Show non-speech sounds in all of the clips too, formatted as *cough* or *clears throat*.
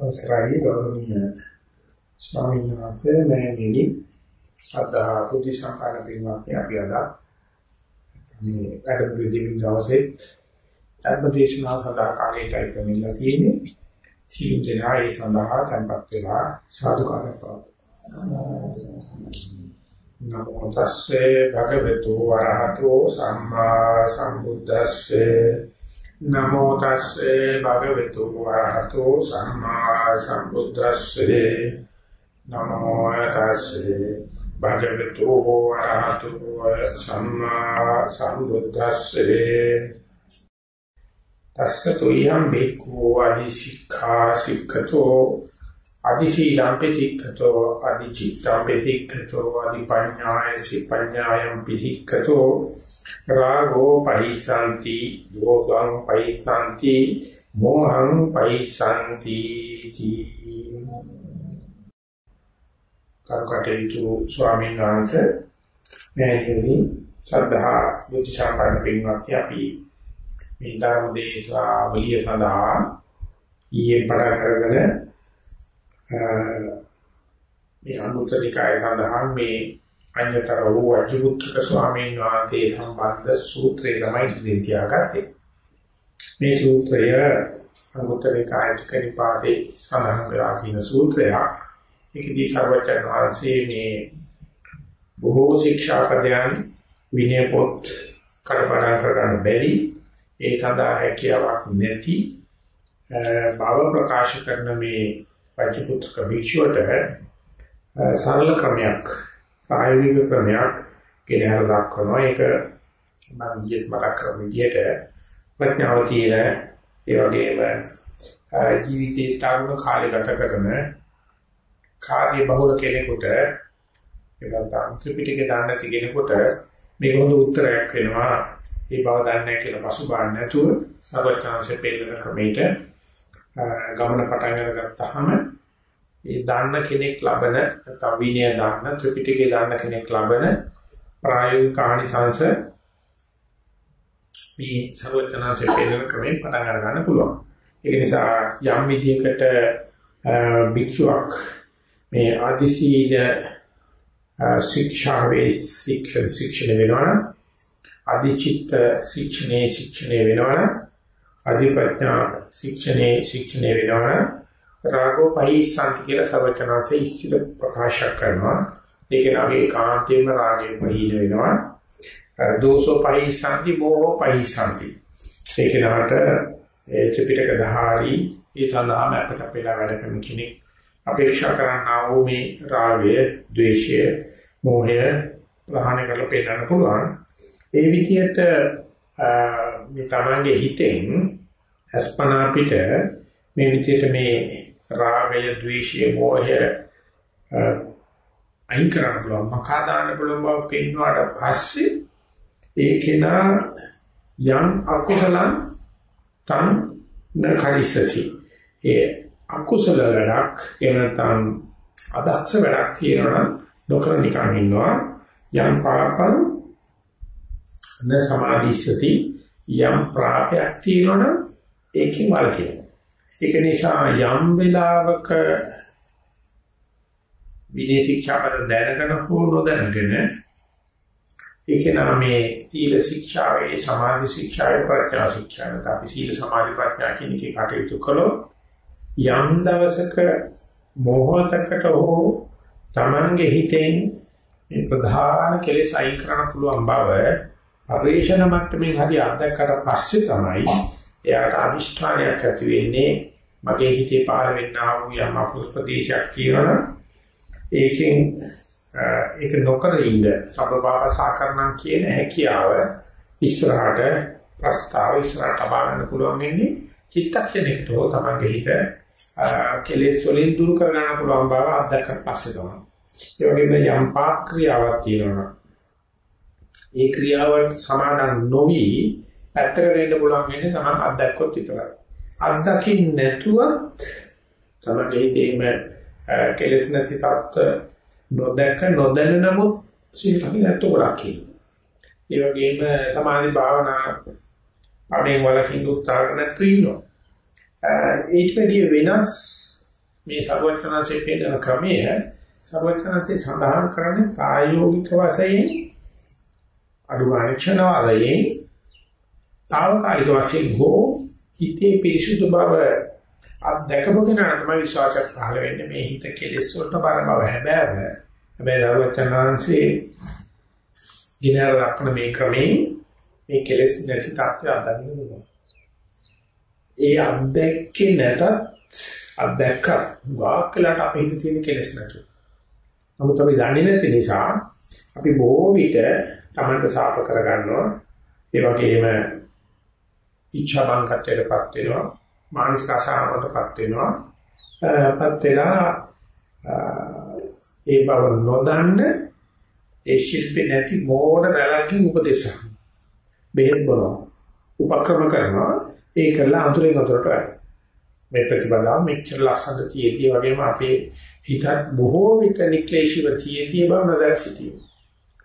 අවසරයි ගෞරවනීය ස්වාමීන් වහන්සේ මෑණියනි. ශ්‍රද්ධා බුද්ධ සම්පන්න පින්වත්නි අපි අද මේ වැඩමුළු දෙවියන් දවසේ ධර්මදේශනා සඳහා කාලයටයි ප්‍රමිලා තියෙන්නේ. සීල දෙනා ඒ සඳහා tempත් වෙලා සාදුකාරය නමෝ තස්සේ භගවතු වරහතෝ සම්මා සම්බුද්දස්සේ. නමෝ තස්සේ භගවතු වරහතෝ සම්මා සම්බුද්දස්සේ. නමෝ තස්සේ භගවතු වරහතෝ සම්මා සම්බුද්දස්සේ. තස්සතු යම් බික්ඛු අදිසික්ඛා සික්ඛතෝ අදිශීලං පිතික්ඛතෝ අදිචිත්තං පිතික්ඛතෝ අදිපඤ්ඤාය සිපඤ්ඤායම් පිතික්ඛතෝ රාගෝ පහිසanti යෝගං පහිසanti මෝහං පහිසanti කරුකටේතු ස්වාමීන් වහන්සේ මෑණියනි සද්ධා බුද්ධ ශාපන පින්වත්නි අපි මේ ධර්ම දේශාවලිය සඳහා ඊයේ පටන් කරගෙන මේ අනුත්තරිකය සඳහා මේ අඤ්‍යතර වූ අජුත්ක ස්වාමීන් වහන්සේ සම්බන්ධ සූත්‍රය තමයි ඉදිරියෙන් තියාගත්තේ. මේ සූත්‍රය අනුත්තර කායික නිපාතේ සඳහන් වෙලා තියෙන සූත්‍රයක්. ඒකදී සර්වචන් වහන්සේ මේ බොහෝ ශික්ෂාපදයන් විනය පොත් කඩපඩ කරගන්න බැරි ඒ සඳහා හැකියාවක් නැති බව ප්‍රකාශ කරන මේ පච්චපුත්‍ර භික්ෂුවට සරල ක්‍රමයක් ප්‍රායෝගික ක්‍රමයක් ගෙනහැර දක්වනවා. ඒක මම ඊයේ මතක් කරපු විදිහට ප්‍රඥාව තියෙන ඒ වගේම ජීවිතේ තරුණ කාලේ ගත කරන කාර්ය බහුල කෙනෙකුට ඒකට ත්‍රිපිටකේ දාන්න තිගෙනකොට මේක හොඳ උත්තරයක් වෙනවා. ඒ බව දන්නේ කියලා පසුබාන්න නැතුව සර්වඥාන්සේ පෙන්නන ක්‍රමයට ගමන පටන් අරගත්තාම ඒ දාන්න කෙනෙක් ලබන නැත්නම් විනය දාන්න ත්‍රිපිටකේ දාන්න කෙනෙක් ලබන ප්‍රායෝගික ආනිසංශ මේ සර්වඥාන්සේ පෙන්නන ක්‍රමයෙන් පටන් අර ගන්න පුළුවන්. ඒක නිසා යම් විදියකට භික්ෂුවක් මේ ආදිශීල ශික්ෂාවේ ශික්ෂණ ශික්ෂණ වෙනවා අධිචිත්ත ශික්ෂණේ ශික්ෂණේ වෙනවා අධිපඥා ශික්ෂණේ ශික්ෂණේ වෙනවා රාගෝ පහිසන්ති කියලා සර්වචනාංශයේ ඉස්තිර ප්‍රකාශ කරනවා. ඒක නගේ කාන්තේම රාගේ පහින වෙනවා. දෝසෝ පහිසන්ති මෝහෝ පහිසන්ති. ඒක නකට ඒ ත්‍රිපිටක දහාරි ඒ සඳහාම අපට අපේලා වැඩ කරන කෙනෙක් අපේක්ෂා කරන්නා වූ මේ රාගය, ద్వේෂය, මෝහය ප්‍රහාණය කරලා පෙන්නන්න පුළුවන්. ඒ විදිහට මේ තමන්ගේ හිතෙන් අස්පනා පිට මේ විදිහට මේ රාගය, ద్వේෂය, මෝහය අයින් කරන්න පුළුවන්. මකා දාන්න පුළුවන් බව පෙන්වුවාට පස්සේ ඒකේන යම් අකුසලං තන් නකරිසසි. ඒ අකුසල වැඩක් එනතන් අදක්ෂ වැඩක් තියෙනවා නොකර නිකන් ඉන්නවා. යම් පාපං න සමාධිස්සති යම් ප්‍රාපයක් තියෙනවනම් ඒකෙන් වළකිනවා. ඒක නිසා යම් වෙලාවක විනය ශික්ෂාපද දැනගෙන හෝ නොදැනගෙන ඒක නම් මේ සීල ශික්ෂාවේ සමාධි ශික්ෂාවේ ප්‍රඥා ශික්ෂාවේ අපි සීල සමාධි ප්‍රඥා කියන එකේ කටයුතු කළොත් යම් දවසක මොහොතකට හෝ Tamange හිතෙන් මේ ප්‍රධාන කෙලෙස් අයින් කරන්න පුළුවන් බව පරිශන මට්ටමින් හරි අත්දැකලා පස්සේ තමයි එයාට අදිෂ්ඨානයක් ඇති වෙන්නේ මගේ හිතේ පාර වෙන්නා වූ යම් අකුසල ප්‍රදේශයක් කියනවනම් ඒකෙන් ඒක නොකර ඉන්න සබබාව සාකරණම් කියන හැකියාව ඉස්සරහට ප්‍රස්තාව ඉස්සරහට බාරන්න පුළුවන් වෙන්නේ චිත්තක්ෂණිකව තමයි හිත කෙලෙස් වලින් දුරු කර ගන්න පුළුවන් බව අත්දැකලා පස්සේ තමයි. ඒ වගේම යම් පාක් ක්‍රියාවක් තියෙනවා. ඒ ක්‍රියාවට සමාදන් නොවි පැත්තකට වෙන්න පුළුවන් වෙන්නේ තමයි අත්දැක්කොත් විතරයි. අත්දකින්න නැතුව තමයි හිතේම කෙලෙස් නැති තත්ත්ව නොදැක නොදැන නමුත් සිල්පහි නැත්තු ගොඩක් ඒ වගේම සමාධි භාවනා අනේ වලකින් උත්සාහ නැතු ඉන්නවා. ඊට වැඩිය වෙනස් මේ සර්වඥාන්සේ කියන ක්‍රමය සර්වඥාන්සේ සඳහන් කරන්නේ ප්‍රායෝගික වශයෙන් අඩුවාණ වලදී తాවකාලික වශයෙන් හෝ හිතේ පිරිසුදු බව අත්දැකපගෙන තමයි විශ්වාසයක් පහළ වෙන්නේ මේ හිත කෙලෙස් වලට බර බව හැබැයි හැබැයි සර්වඥාන්සේ දිනහර දක්වන මේ ක්‍රමේ මේ කෙලෙස් නැති තත්ත්වය අත්දකින්න පුළුවන්. ඒ අත්දැක්කේ නැතත් අත්දැක්ක වාක්කලට අපේ හිතේ තියෙන කෙලෙස් නැතු. නමුත් අපි දන්නේ නැති නිසා අපි බොහෝ විට Tamanට සාප කරගන්නවා. ඒ වගේම ඉච්ඡා බංකටයටපත් වෙනවා. මානසික අසහනකටපත් වෙනවා. පත් වෙලා ඒ බව නොදන්න ඒ ශිල්පේ නැති මෝඩ රැලකින් උපදේශ බෙහෙත් බොනවා උපක්‍රම කරනවා ඒ කරලා අඳුරෙන් අඳුරට වැඩ මේ ප්‍රතිපදාව මෙච්චර ලස්සනට තියෙදී වගේම අපේ හිතත් බොහෝ විට නික්ලේශීව තියෙදී බව නදර සිටිනවා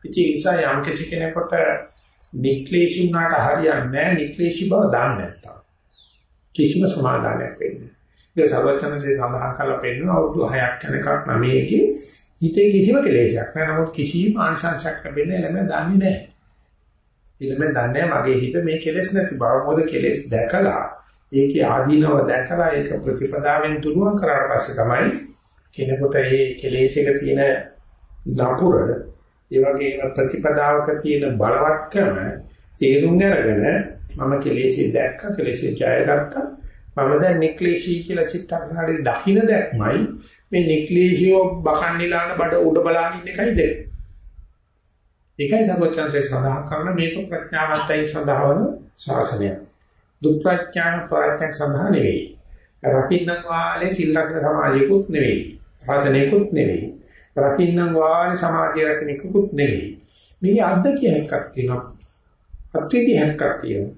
ඉතින් ඒ නිසා යම් කිසි කෙනෙකුට නික්ලේශී වුණාට හරියන්නේ නැහැ. නික්ලේශී බව දන්නේ නැත්තම්. කිසිම සමාදානයක් වෙන්නේ නැහැ. ඒක සර්වඥන්සේ සඳහන් කරලා පෙන්නන අවුරුදු 6ක් යනකම් 9කේ හිතේ කිසිම කෙලෙසයක් නැහැ. නමුත් කිසිම ආංශංශයක් ලැබෙන්නේ නැහැ. දන්නේ නැහැ. ඊළඟ දන්නේ මගේ හිත මේ කෙලෙස් නැති බව. මොකද කෙලෙස් දැකලා ඒකේ ආදීනව දැකලා ඒක ප්‍රතිපදාවෙන් දුරුවන් කරාට පස්සේ තමයි කෙනෙකුට මේ කෙලෙස් එක තියෙන නපුර ඒ වගේම ප්‍රතිපදාවක තියෙන බලවත්කම තේරුම් අරගෙන මම කෙලෙස් දැක්ක කෙලෙස් ජයගත්තා මම දැන් නික්ලේශී කියලා චිත්තක්ෂණයේ දකින්න දැක්මයි මේ නික්ලේශියෝ බකන්නේලාන බඩ උඩ බලාගෙන ඉන්න එකයි දෙන්නේ. ඒකයි සර්වචන්සේ සඳහන් කරන මේක ප්‍රඥාවන්තයි සඳහවන ශාසනය. දුප්‍රඥාන ප්‍රඥාක් සඳහා නෙවෙයි. රකින්නම් වාලේ සිල් රකින්න සමාජයකුත් නෙවෙයි. ශාසනයකුත් නෙවෙයි. රකින්නම් වාලේ සමාජය රකින්නකුත් නෙවෙයි. මේකේ අද්දකිය එකක් තියෙනවා. අත්විදි එකක් තියෙනවා.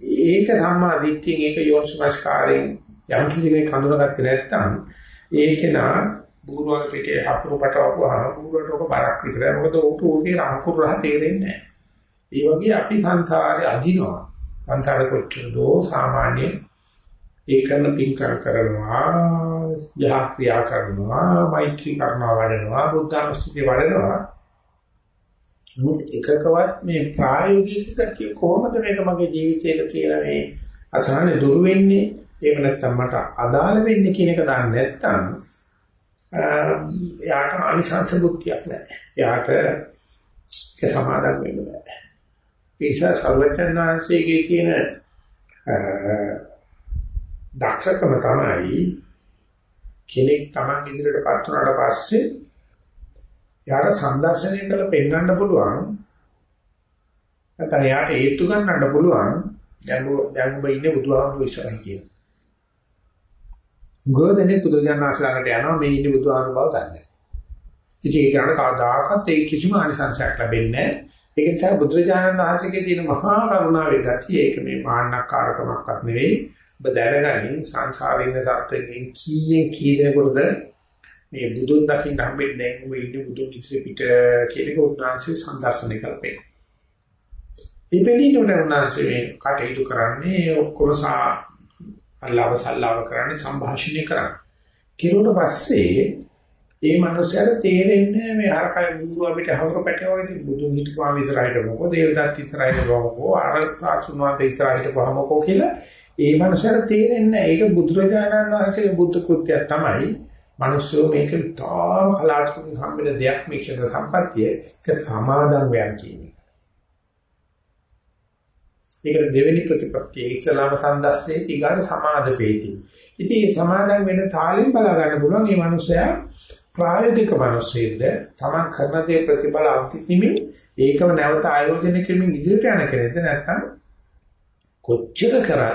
ඒක ධම්මා දිට්ඨියෙන් ඒක යෝනිසමස්කාරයෙන් යම් කිසි කෙනෙක් හඳුනාගත්තේ නැත්නම් ඒකේනා බූරුවක් පිටේ හපුරු පටවපුවාම බූරුවට ඔක බරක් විතරයි. මොකද ඌට ඌගේ රහකුරු රහ තේරෙන්නේ නැහැ. ඒ වගේ අපි සංසාරේ අදිනවා. සංසාර කොච්චරදෝ සාමාන්‍ය ඒ කරන පින්කර කරනවා, යහ ක්‍රියා කරනවා, මෛත්‍රී කරනවා වඩනවා, බුද්ධානුස්සතිය වඩනවා. නමුත් එකකවත් මේ ප්‍රායෝගික ගතිය කොහොමද මේක මගේ ජීවිතේට කියලා මේ අසහනේ දුරු වෙන්නේ එහෙම නැත්නම් මට අදාළ වෙන්නේ කියන එක දන්නේ නැත්නම් එයාට ආනිසංස බුද්ධියක් නැහැ. එයාට ඒක සමාදම් වෙන්න බෑ. ඒසා සර්වචන්නාංශයේ කියන දක්ෂකම තමයි කෙනෙක් Taman ඉදිරියට පත් වුණාට පස්සේ එයාට සංදර්ශනය කළ පෙන්වන්න පුළුවන් නැත්නම් එයාට ඒත්තු ගන්නන්න පුළුවන් දැන් දැන් ඔබ ඉන්නේ බුදුහාමුදුරු ඉස්සරහ කියන. ගෝධනේ පුදුජානනාසලකට යනවා මේ ඉන්නේ බුදුහාමුදුරු බව දන්නේ. ඉතින් ඒක යන කවදාකවත් ඒ කිසිම ආනිසංසයක් ලැබෙන්නේ නැහැ. ඒක නිසා බුදුරජාණන් වහන්සේගේ තියෙන මහා කරුණාවේ ගතිය ඒක මේ මාන්නකාරකමක්වත් නෙවෙයි. ඔබ දැනගනින් සංසාරින්න සත්වෙකින් කීයෙන් කී දෙනෙකුටද මේ බුදුන් දකින්න හම්බෙන්නේ දැන් ඔබ ඉන්නේ බුදුන් ඉතිරි පිට කියන එක උන්වහන්සේ සම්දර්ශනය කරපේ. ඉතින් උන්වහන්සේ මේ කටයුතු කරන්නේ ඔක්කොම සා අල්ලාව සල්ලාව කරන්නේ සංഭാෂණය කරන්නේ. කිරුවට පස්සේ ඒ මනුස්සයාට තේරෙන්නේ මේ අරකයි බුදු අපිට හවර පැටවගේ බුදුන් හිටපුවා විතරයිද මොකද දේවදත්ත ඉස්සරහිට ගමකෝ අර සාසුනාත ඉස්සරහිට ගමකෝ කියලා ඒ මනුස්සයාට තේරෙන්නේ ඒක බුදුරජාණන් වහන්සේගේ බුද්ධ කෘත්‍යය තමයි. මිනිස්සු මේක තාම කලාතුරකින් හම්බෙන දෙයක් මේක සම්පත්තිය. ඒක සමාදන් වෙන කියන්නේ. ඒකට දෙවෙනි ප්‍රතිපත්තිය ඉස්ලාම සම්දස්සේ ඊගාට සමාදපේති. ඉතින් මේ සමාදන් වෙන තාලෙන් බලා ගන්න පුළුවන් මේ මිනිසයා ප්‍රායෝගික මිනිස්සෙක්ද තමන් කරන දේ ප්‍රතිඵල අන්තිමේ ඒකම නැවත ආයෝජනය කිරීමෙන් ඉදිරියට යන කෙනෙක්ද? නැත්නම් කොච්චර කරා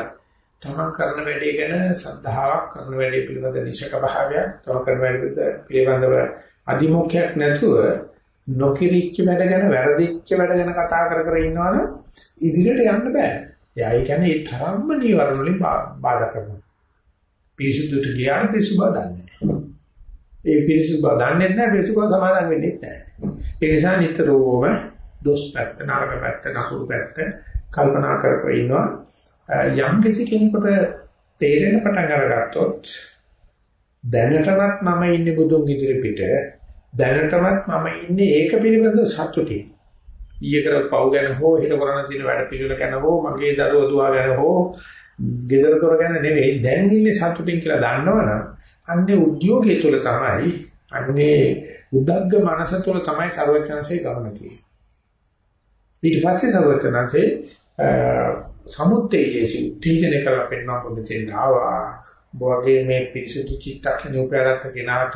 තමන් කරන වැඩේ ගැන සද්ධාාවක් කරන වැඩේ පිළිබඳ නිසක භාවයක් තමන් කරන වැඩේ පිළිබඳව අදිමොක්ඛයක් නැතුව නොකිරිච්ච වැඩ ගැන වැරදිච්ච වැඩ ගැන කතා කර කර ඉන්නවනම් ඉදිරියට යන්න බෑ. එයා ඒ කියන්නේ ඒ තරම්ම නීවරණ වලින් බාධා කරනවා. පිරිසුදුට ගියාම පිරිසු බව දන්නේ ඒ පිරිසු බව දන්නේ නැහැ පිරිසු බව සමාදන් වෙන්නේ නැහැ. ඒ නිසා නිතරම දොස් පැත්ත, නරක පැත්ත, නපුරු පැත්ත කල්පනා කර කර ඉන්නවා. යම් කිසි කෙනෙකුට තේරෙන පටන් අරගත්තොත් දැනටමත් මම ඉන්නේ බුදුන් ඉදිරි පිට දැනටමත් මම ඉන්නේ ඒක පිළිබඳ සතුටින්. ඊයේ කරත් පව් ගැන හෝ හෙට කරණ තියෙන වැඩ පිළිවෙල ගැන හෝ මගේ දරුවෝ දුවා ගැන හෝ ගෙදර කර ගැන නෙවෙයි දැන් ඉන්නේ සතුටින් කියලා දන්නවනම් අන්නේ උද්‍යෝගය තුළ තමයි අන්නේ උද්දග්ග මනස තුළ තමයි ਸਰවඥාන්සේ ගමන තියෙන්නේ. ඊට පස්සේ ਸਰවඥාන්සේ සමුත්තේයේසි උත්තේජන කරලා පෙන්වන්න පොදෙන් ආවා. බෝගේ මේ පිරිසුදු චිත්තක්ෂණ උපයාගත්ත කෙනාට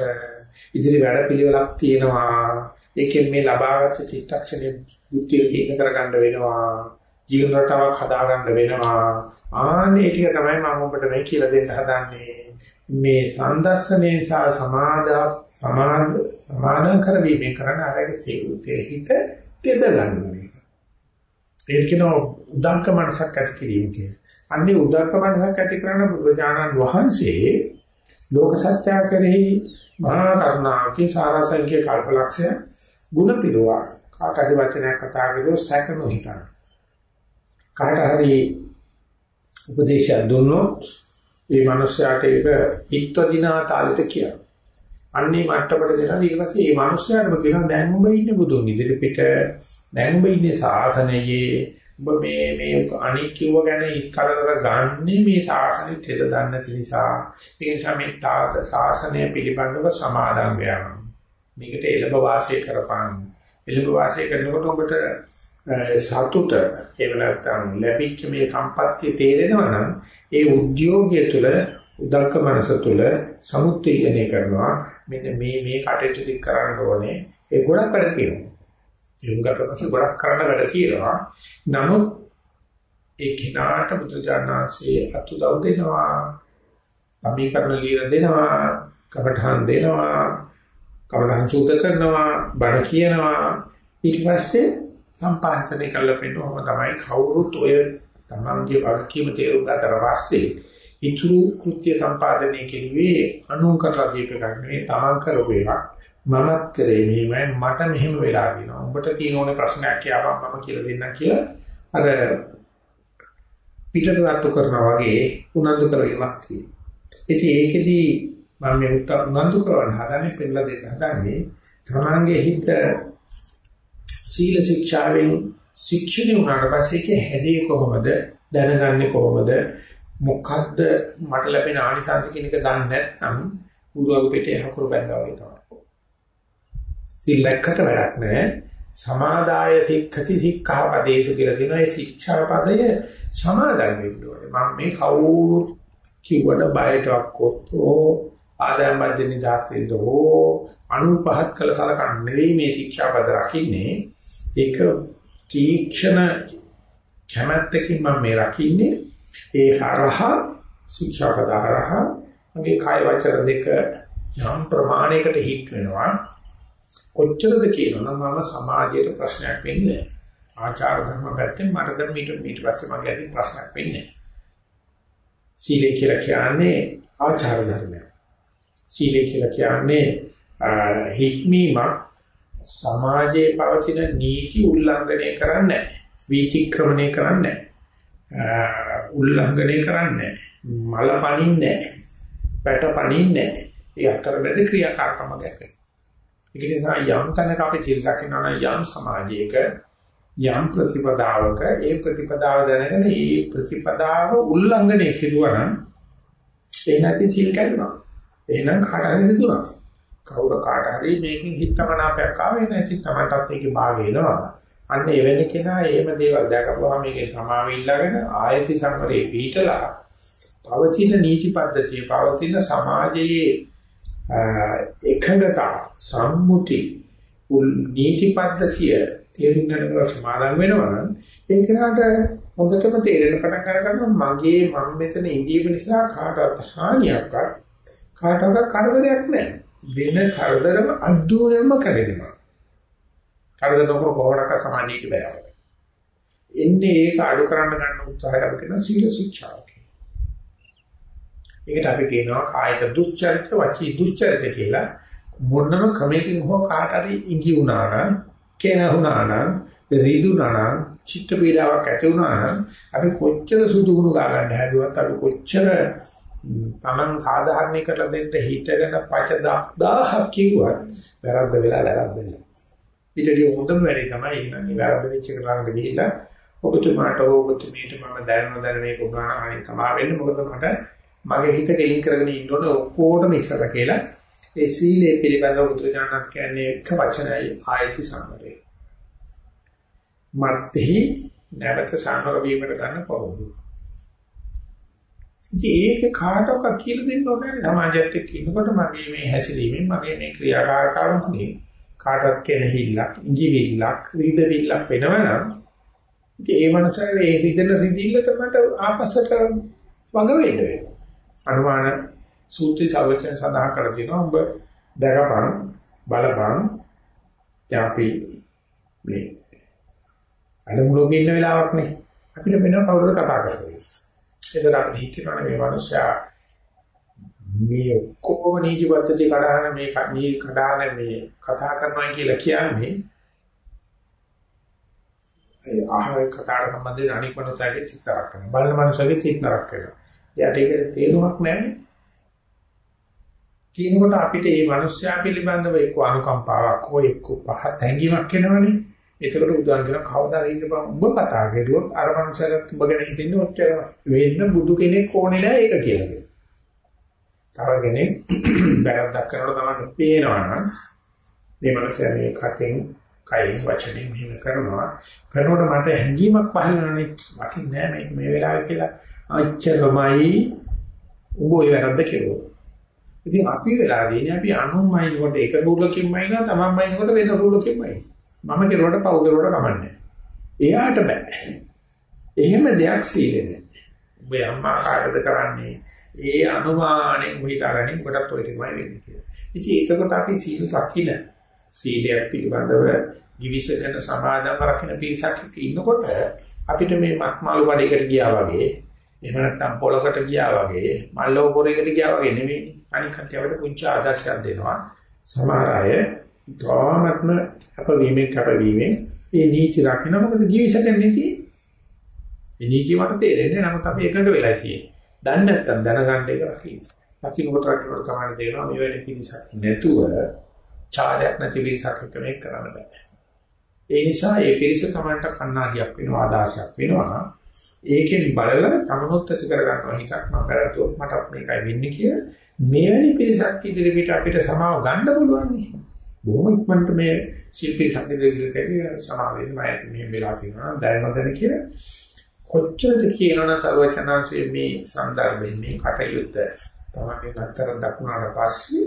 ඉදිරි වැඩ පිළිවෙලක් තියෙනවා. ඒකෙන් මේ ලබාගත් චිත්තක්ෂණයේ බුද්ධිය කීන කරගන්න වෙනවා. ජීවන රටාවක් හදාගන්න වෙනවා. ආන්නේ ටික තමයි මම ඔබට මේ කියලා දෙන්න හදන්නේ. මේ සංදර්ශනයේ සහ සමාදා සමාන සමාන කරවීමේ කරන අරගේ තේරුතේ හිත තෙද ගන්නවා ඒක කියනවා උදාක්ක මනසක් ඇති කිරීම කියලා. අන්නේ උදාක්ක මනසක් ඇති කරන බුදුජානන් වහන්සේ ලෝක සත්‍ය කෙරෙහි මහා කරුණාවකින් සාරාංශික කල්පලක්ෂය ಗುಣ පිරුවා. කාට හරි වචනයක් කතා කරුවොත් සැකනෝ හිතන. කාට හරි උපදේශයක් දුන්නොත් ඒ මනුස්සයාට ඒක හිත දිනා තාලෙට කියනවා. අන්නේ මට්ටමට දෙනවා ඊට පස්සේ මේ මනුස්සයාටම කියනවා දැන් ඔබ ඉන්නේ බුදුන් ඉදිරි පිට. දැන් ඔබ ඉන්නේ සාසනයේ. ඔබ මේ මේ අනික් කිව්ව ගැන කරදර ගන්නේ මේ තාසනෙ තෙද දන්නේ නැති නිසා. ඒ නිසා මේ තාස සාසනය පිළිබඳව සමාදම් වෙනවා මේකට එළඹ වාසය කරපන්. එළඹ වාසය කරනකොට ඔබට සතුට එහෙම නැත්නම් ලැබිච්ච මේ සම්පත්තිය තේරෙනවා නම් ඒ උද්‍යෝගය තුළ උදක්ක මනස තුළ සමුත්තේජනය කරනවා. මෙන්න මේ මේ කටයුතු ටික කරන්න ඕනේ. ඒ ගොඩක් වැඩ තියෙනවා. ඒ උගත පස්සේ ගොඩක් කරන්න වැඩ තියෙනවා. නමුත් ඒ කිනාට බුදුජානනාංශයේ අතුදව් දෙනවා. සමීකරණ ලියලා දෙනවා. කපඨාන් දෙනවා. කවදාහන් සූත කරනවා. බණ කියනවා. ඊට පස්සේ සම්පාදනය කරලා පෙන්නවම තමයි කවුරුත් ඔය තමන්ගේ වගකීම තේරුම් ගතට පස්සේ ඉතුරු කෘත්‍ය සම්පාදනය කෙරුවේ අනුන් කරලා දීපගන්න මේ තමන් කරපු එකක් මමත් කරේ මෙහෙමයි මට මෙහෙම වෙලා දිනවා උඹට තියෙන ඕනේ ප්‍රශ්නයක් කියපම් මම කියලා දෙන්නම් කියලා අර පිටට රට්ටු කරනවා වගේ උනන්දු කරවීමක් තියෙනවා. ඉතින් ඒකෙදී මම මේ උනන්දු කරවන්න හදන්නේ පෙන්නලා දෙන්න හදන්නේ තමන්ගේ හිත සීල ශික්ෂාවෙන් ශික්ෂණය වුණාට පස්සේ ඒක හැදේ කොහොමද දැනගන්නේ කොහොමද මොකද්ද මට ලැබෙන ආනිසංස කියන එක දන්නේ නැත්නම් ගුරුවරු පිටේ හකුරු බැඳා වගේ තමයි. සීල් ලැක්කට වැඩක් නැහැ. සමාදාය සික්ඛති සික්ඛා පදේසු කියලා තියෙනවා. ඒ ශික්ෂා පදය සමාදන් වෙන්න ඕනේ. මම මේ කවුරු කිව්වට බයටවත් ආදායම් බද්ධ නිදාස් වෙන්න ඕ අනුපහත් කළ සලකන්නේ නෙවෙයි මේ ශික්ෂා පද රකින්නේ. ඒක තීක්ෂණ කැමැත්තකින් මම මේ රකින්නේ ඒ හරහා ශික්ෂාපදහරහා මගේ කාය වචන දෙක යම් ප්‍රමාණයකට හික් වෙනවා. කොච්චරද කියනවනම් මම සමාජයට ප්‍රශ්නයක් වෙන්නේ ආචාර ධර්ම පැත්තෙන් මට දැන් මීට මීට පස්සේ මගේ ඇති ප්‍රශ්නයක් වෙන්නේ සීලය කියලා කියන්නේ ආචාර ධර්මයක්. සීලය කියලා කියන්නේ හික්මීමක් සමාජයේ පවතින නීති උල්ලංඝනය කරන්නේ නැහැ. වීතික්‍රමණය කරන්නේ නැහැ. උල්ලංඝනය කරන්නේ මල පනින්නේ පැට පනින්නේ ඒ අතරමැද ක්‍රියාකාරකමක් ඇති. ඒක නිසා යම් තැනක අපි සිල් දකිනවා යම් සමාජයක යම් ප්‍රතිපදාවක ඒ ප්‍රතිපදාව දැනගෙන ඒ ප්‍රතිපදාව උල්ලංඝනය කෙරුවා නම් ඒ නැති සිල් කැඩෙනවා. එහෙනම් කාට හරි දුනවා. කවුරු කාට හරි මේකෙන් හිතමනාපයක් ආවේ නැති තමටත් ඒකේ භාගය එනවා. අන්න එවැනි කෙනා එහෙම දේවල් දැකපුවා මේකේ තමාව ඉල්ලගෙන ආයති සංවරේ පිටලා පවතින නීති පද්ධතිය පවතින සමාජයේ එකඟතා සම්මුති නීති පද්ධතිය තේරුම් ගන්නකොට සමාදම් වෙනවා නම් ඒක නට හොඳටම තේරෙන පටන් ගන්නවා මගේ මම මෙතන ඉඳීම නිසා කාටවත් හානියක්වත් කාටවත් කරදරයක් නැහැ. වෙන කරදරම අද්දෝරෙම කරගෙනවා කරදර නොකර කොහොමඩක සමාධියට බෑව. එන්නේ ඒක අඩු කරන්න ගන්න උත්සාහය අපි කියන සීල ශික්ෂාව ඒකට අපි කියනවා කායික දුස්චරිත වචී දුස්චරිත කියලා මොනම ක්‍රමයකින් හෝ කාට හරි ඉඟි වුණා නම් කෙන වුණා නම් රිදුණා නම් චිත්ත පීඩාවක් ඇති වුණා නම් අපි කොච්චර සුදුහුණු ගා ගන්න හැදුවත් අපි කොච්චර Taman සාධාරණී කරලා දෙන්න හිතගෙන පච දහක් කිව්වත් වැරද්ද වෙලා වැරද්ද වෙලා. ඊටදී හොඳම වැඩේ තමයි එහෙනම් වැරද්ද වෙච්ච එක ළඟට ගිහිල්ලා ඔබතුමාට ඔබතුමීට මම දැනන දැන මේක උනා අනේ සමා වෙන්න මොකද මට මගේ හිත කෙලින් කරගෙන ඉන්න ඕනේ ඔක්කොටම ඉස්සර කියලා ඒ සීලේ පිළිබඳව බුදුචානන්ත කියන්නේ එක වචනයි ආයති සංවරය. මත්හි නැවත සංවර වීමට ගන්න පොරොන්දු. ඉතින් ඒක කාටවත් කියලා දෙන්න ඕනේ නැහැ සමාජයත් එක්ක ඉන්නකොට මගේ මේ හැසිරීමෙන් මගේ මේ ක්‍රියාකාරකමකින් කාටවත් කෙනෙහිල්ලක් ඉඟිවිල්ලක් රිදවිල්ලක් වෙනවනම් ඉතින් ඒ මනසට ඒ රිදෙන රිදිල්ල තමයි ආපස්සට වග වෙන්න වෙනවා. අනුමාන සූත්‍රය සර්වචන සඳහන් කර තිනවා ඔබ දරපන් බලපන්. යපි මේ අනුමුලෝගේ ඉන්න වෙලාවක් නේ අපිට වෙන කවුරුද කතා කරන්නේ? ඒසර අපිට හිතනවා මේ මිනිස්සයා මේ ඔක්කොම නීති පද්ධති කඩහන මේ නී කඩහන මේ කතා කරනවා කියලා කියන්නේ ඒ ආහාර කතාවට සම්බන්ධයෙන් අනික් මනුස්සයගේ චිත්තරක් කරනවා බලන මනුස්සයගේ චිත්තරක් කරනවා එයාට ඒක තේරුමක් නැහැ කියනකොට අපිට මේ මිනිස්යා පිළිබඳව එක්ක අනුකම්පාවක් හෝ එක්ක පහත් හැඟීමක් එනවනේ. ඒකට උදාහරණ කියන කවදා ඉන්න බං උඹ කතා කරුවොත් අර මිනිස්සයාට උඹ ගැන හිතෙන්නේ ඔච්චරම. වෙන්න බුදු කෙනෙක් ඕනේ නැහැ ඒක කියලා දෙනවා. තව කෙනෙක් *clears throat* වැරද්දක් කරනකොට තමයි පේනවා නම් මේ මිනිස්සයා මේ කතෙන් කයින් වචනෙන් මෙහෙම කරනවා. කරනකොට මට හැඟීමක් පහළ වෙනනේ. වටින්නේ නැහැ මේ වෙලාවේ කියලා. අච්චරමයි උඹ ඔය වැරද්ද කෙරුවා. ඉතින් අපි වෙලා දෙන්නේ අපි අනුමයින් කොට එක රූලකින් මයින්නවා තමන්මයින් කොට වෙන රූලකින් මයින්. මම කෙරුවට පව් කෙරුවට කමන්නේ. එයාට බෑ. එහෙම දෙයක් සීලෙ නැහැ. ඔබ අම්මා කාටද කරන්නේ? ඒ අනුමානෙන් උහිතාගන්නේ ඔබටත් ඔය ටිකමයි වෙන්නේ කියලා. ඉතින් එතකොට අපි සීල රකින්න සීලයක් පිළිබඳව givisකන සමාදම් රකින්න පිරිසක් ඉන්නකොට අපිට මේ මත්මාළු බඩේකට ගියා වගේ එහෙම නැත්නම් පොලකට ගියා වගේ මල්ලෝ පොරේකට ගියා වගේ නෙමෙයි. අනික කටියට පුංචි ආදර්ශයක් දෙනවා. සමහර අය ධාමත්ම අපවීමෙන් කැපවීමෙන් ඒ නීති රකින්න මොකද ජීවිතයෙන් නීති. ඒ නීති මට තේරෙන්නේ නමුත් අපි එකඟ වෙලා තියෙන්නේ. දන්නේ නැත්නම් දැනගන්න එක රකින්න. රකින්නකොට රකින්නකොට තමයි තේරෙනවා මේ වෙලේ පිළිසක් නැතුව චාරයක් නැති පිළිසක් එක මේක කරන්න බෑ. ඒ නිසා ඒ පිළිස තමන්ට කන්නාඩියක් වෙනවා ආදාසයක් වෙනවා. ඒකෙන් බලලා තමනොත් ඇති කර ගන්නවා හිතක් මම වැරද්දුවොත් මටත් මේකයි වෙන්නේ කියලා මෙවැනි පිරිසක් ඉදිරියට අපිට සමාව ගන්න පුළුවන් නේ බොහොම ඉක්මනට මේ ශිල්පී සංකේතයකට සමාව වෙන්න මම මේ වෙලා තියෙනවා දැනනදන කියලා කොච්චරද කියනවනම් සර්වචනාංශයේ මේ සන්දර්භයෙන් මේ කටයුත්ත තමයි අත්තර දක්ුණාට පස්සේ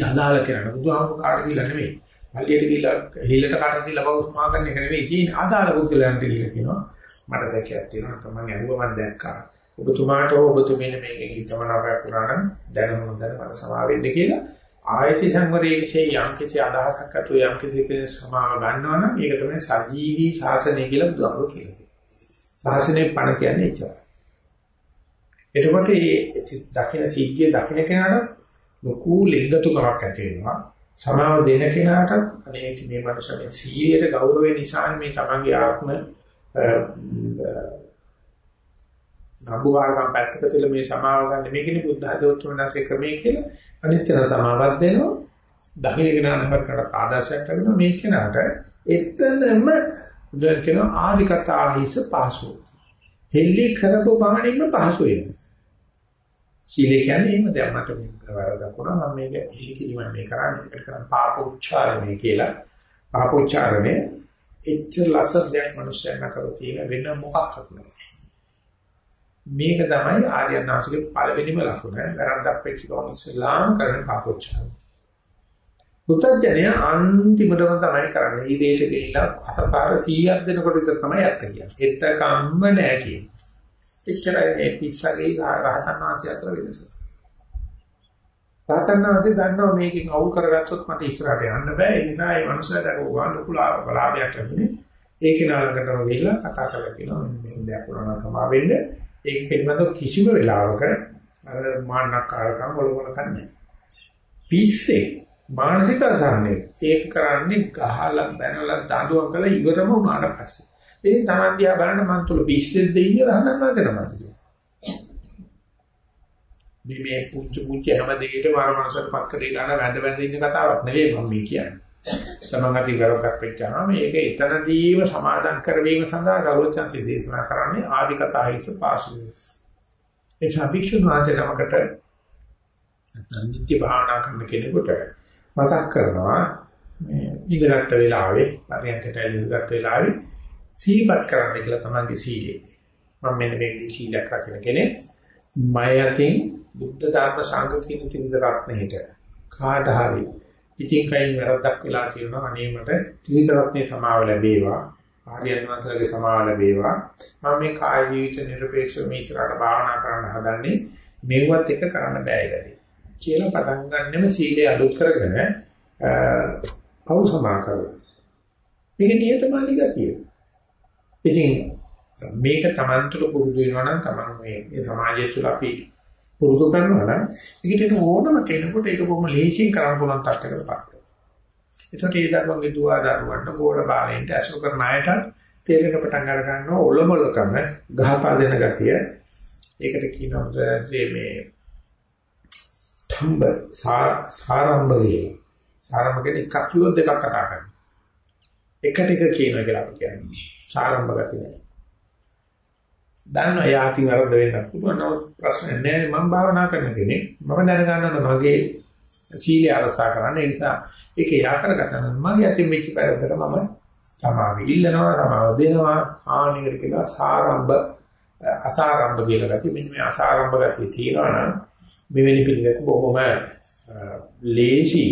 යදාල කරන බුදුහාමුදුරු කාට කියලා නෙමෙයි පල්ලියට ගිහිල්ලා හිල්ලට කාට දීලා බව සමා ගන්න එක නෙමෙයි තියෙන්නේ අදාළ බුද්ධලයන්ට කියලා කියනවා මට දැකයක් තියෙනවා තමයි අහුව මම දැක්කා. ඔබතුමාට හෝ ඔබතුමීන මේකෙන් හිතමනාපයක් වුණා නම් දැනුම දැන මට සමා වෙන්න කියලා ආයති සංවරයේ විශේෂ යම් කිසි අදහසක් අතු යම් කිසි කෙනෙක් සමාව ගන්නවා නම් ඒක තමයි සජීවී ශාසනය කියලා බුදුහාමුදුරුවෝ කියලා තියෙනවා. ශාසනයේ පණ කියන්නේ එච්චරයි. එතකොට මේ දකින්න සීග්ගේ දකින්න කෙනාට ලොකු ලිංගතුකමක් ඇති වෙනවා. සමාව දෙන කෙනාට අනේ මේ මනුස්සයා සීලයට ගෞරවය නිසා මේ තමන්ගේ ආත්ම නම්බුවාරකම් පැත්තක තියලා මේ සමාව ගන්න මේකනේ බුද්ධ ධර්මෝත්තරණාසේ ක්‍රමයේ කියලා අනිත්‍යන සමාවක් දෙනවා දකින්න කෙනාට කරකට ආදර්ශයක් ලැබෙනවා මේ කෙනාට එතනම උදල් කියන ආධිකත ආහිස පාසු හෙල්ලි කරපු පමණින්ම පහසු වෙනවා සීලය කියන්නේ එහෙම දැන් මට මේක වැරදක් වුණා මම මේක හෙලි කිරීම මේ කරන්නේ ඒකට කරන්නේ පාප උච්චාරණය කියලා පාප උච්චාරණය එච්චර ලස්සන දෙයක් මිනිස්සුන් අතර තියෙන වෙන මොකක්වත් නැහැ. මේක තමයි ආර්යනාථගේ පළවෙනිම ලක්ෂණ. වැරද්දක් වෙච්ච ගමන් ඉස්ලාම් කරන පාපොච්චාරය. පුතඥය අන්තිමටම තමයි කරන්නේ. ඊදේට ගිහිල්ලා අසපාර 100ක් දෙනකොට විතර තමයි ඇත්ත කියන්නේ. එතකම්ම නෑ කියන්නේ. එච්චරයි මේ පිස්සගේ රහතන් වහන්සේ අතර වෙනස. රාතන්නාංශේ දන්නවා මේකෙන් අවුල් කරගත්තොත් මට ඉස්සරහට යන්න බෑ. ඒ නිසා මේ මනුස්සයා දක්වා ලොකු ලාභයක් ලැබුණේ. ඒකේ නාලකටම ගිහිල්ලා කතා කරලා කියනවා මේ දෙයක් වුණා සමා වෙන්න. ඒක පිළිබඳව කිසිම වෙලාවක අර මාන්නකාරකම් වලවල කන්නේ. පිස්සේ මානසික අසහනේ ඒක කරන්නේ ගහලා බැනලා දඬුවම් කළා ඉවරම වුණාට පස්සේ. ඉතින් Taman දිහා බලන්න මන් තුල පිස්සෙද්ද ඉන්නේ රහතන් වහන්සේ නමද. මේ මේ පුංචි පුංචි හැම දෙයකටම අර මනසට පක්කේ ගන්න වැඳ වැඳ ඉන්න කතාවක් නෙවෙයි මම මේ කියන්නේ. තමන් අති කරක් වෙච්චාම මේක එතනදීම සමාදන් කරවීම සඳහා සර්වචන්සි දේශනා කරන්නේ ආදි කතා හිස පාසු. ඒ සභික්ෂුන් වාචනමකට නිත්‍ය භාවනා කරන කෙනෙකුට මතක් කරනවා මේ ඉඳගත් වෙලාවේ පරියන්කට ඉඳගත් වෙලාවේ සීපත් කරන්න කියලා තමන්ගේ සීලය. මම මෙන්න මේ විදිහට සීලයක් රකින්න කෙනෙක්. මයතින් බුද්ධ ධර්ම සංඝ කියන ත්‍රිවිධ රත්නෙහිට කාට හරි ඉතින් කයින් වැරද්දක් වෙලා තියෙනවා. අනේ මට ත්‍රිවිධ රත්නේ සමාව ලැබේවා. ආර්යයන් වහන්සේලාගේ සමාව ලැබේවා. මම මේ කාය ජීවිත නිර්පේක්ෂව මේ ඉස්සරහට භාවනා කරන්න හදන්නේ. මේවත් එක කරන්න බෑ ඉතින් කියලා පටන් ගන්නෙම සීලය අලුත් කරගෙන පව් සමා කරලා මේක නියතමානී ගතිය ඉතින් මේක Taman තුල පුරුදු වෙනවා නම් Taman මේ සමාජය තුල අපි පුරුදු කරනවා නම් ඒකට ඕනම කෙනෙකුට ඒක බොහොම ලේසියෙන් කරන්න පුළුවන් තත්ත්වයකටපත් වෙනවා. ඒකට ඒ දරුවන්ගේ දුව දරුවන්ට ගෝල බාලෙන්ට අසු කරන අයට තේරෙන පටන් අර ගන්නවා ඔලොමලකම ගහපා දෙන ගතිය. ඒකට කියනවා මේ තම්බ සාරම්භ වේ. සාරම්භ කියන්නේ එකක් කිව්වොත් දෙකක් කතා කරනවා. එකට එක කියනවා කියලා අපි කියන්නේ. සාරම්භ ගතිය නෑ. දන්නවා යාති වරද වෙන්න පුළුවන් නමුත් ප්‍රශ්නේ නෑ මම භාවනා කරන කෙනෙක් මම දැනගන්නවා මගේ සීලය අරසා කරන්න ඒ නිසා ඒක යා කරගන්න මගේ අතින් වෙච්ච පැරද්දට මම තමාව ඉල්ලනවා තමාව දෙනවා ආනිකට කියලා සාරම්භ අසාරම්භ කියලා ගතිය මෙන්න මේ අසාරම්භ ගතිය තියෙනවා නම් මෙවැනි පිළිවෙලක බොහොම ලේසි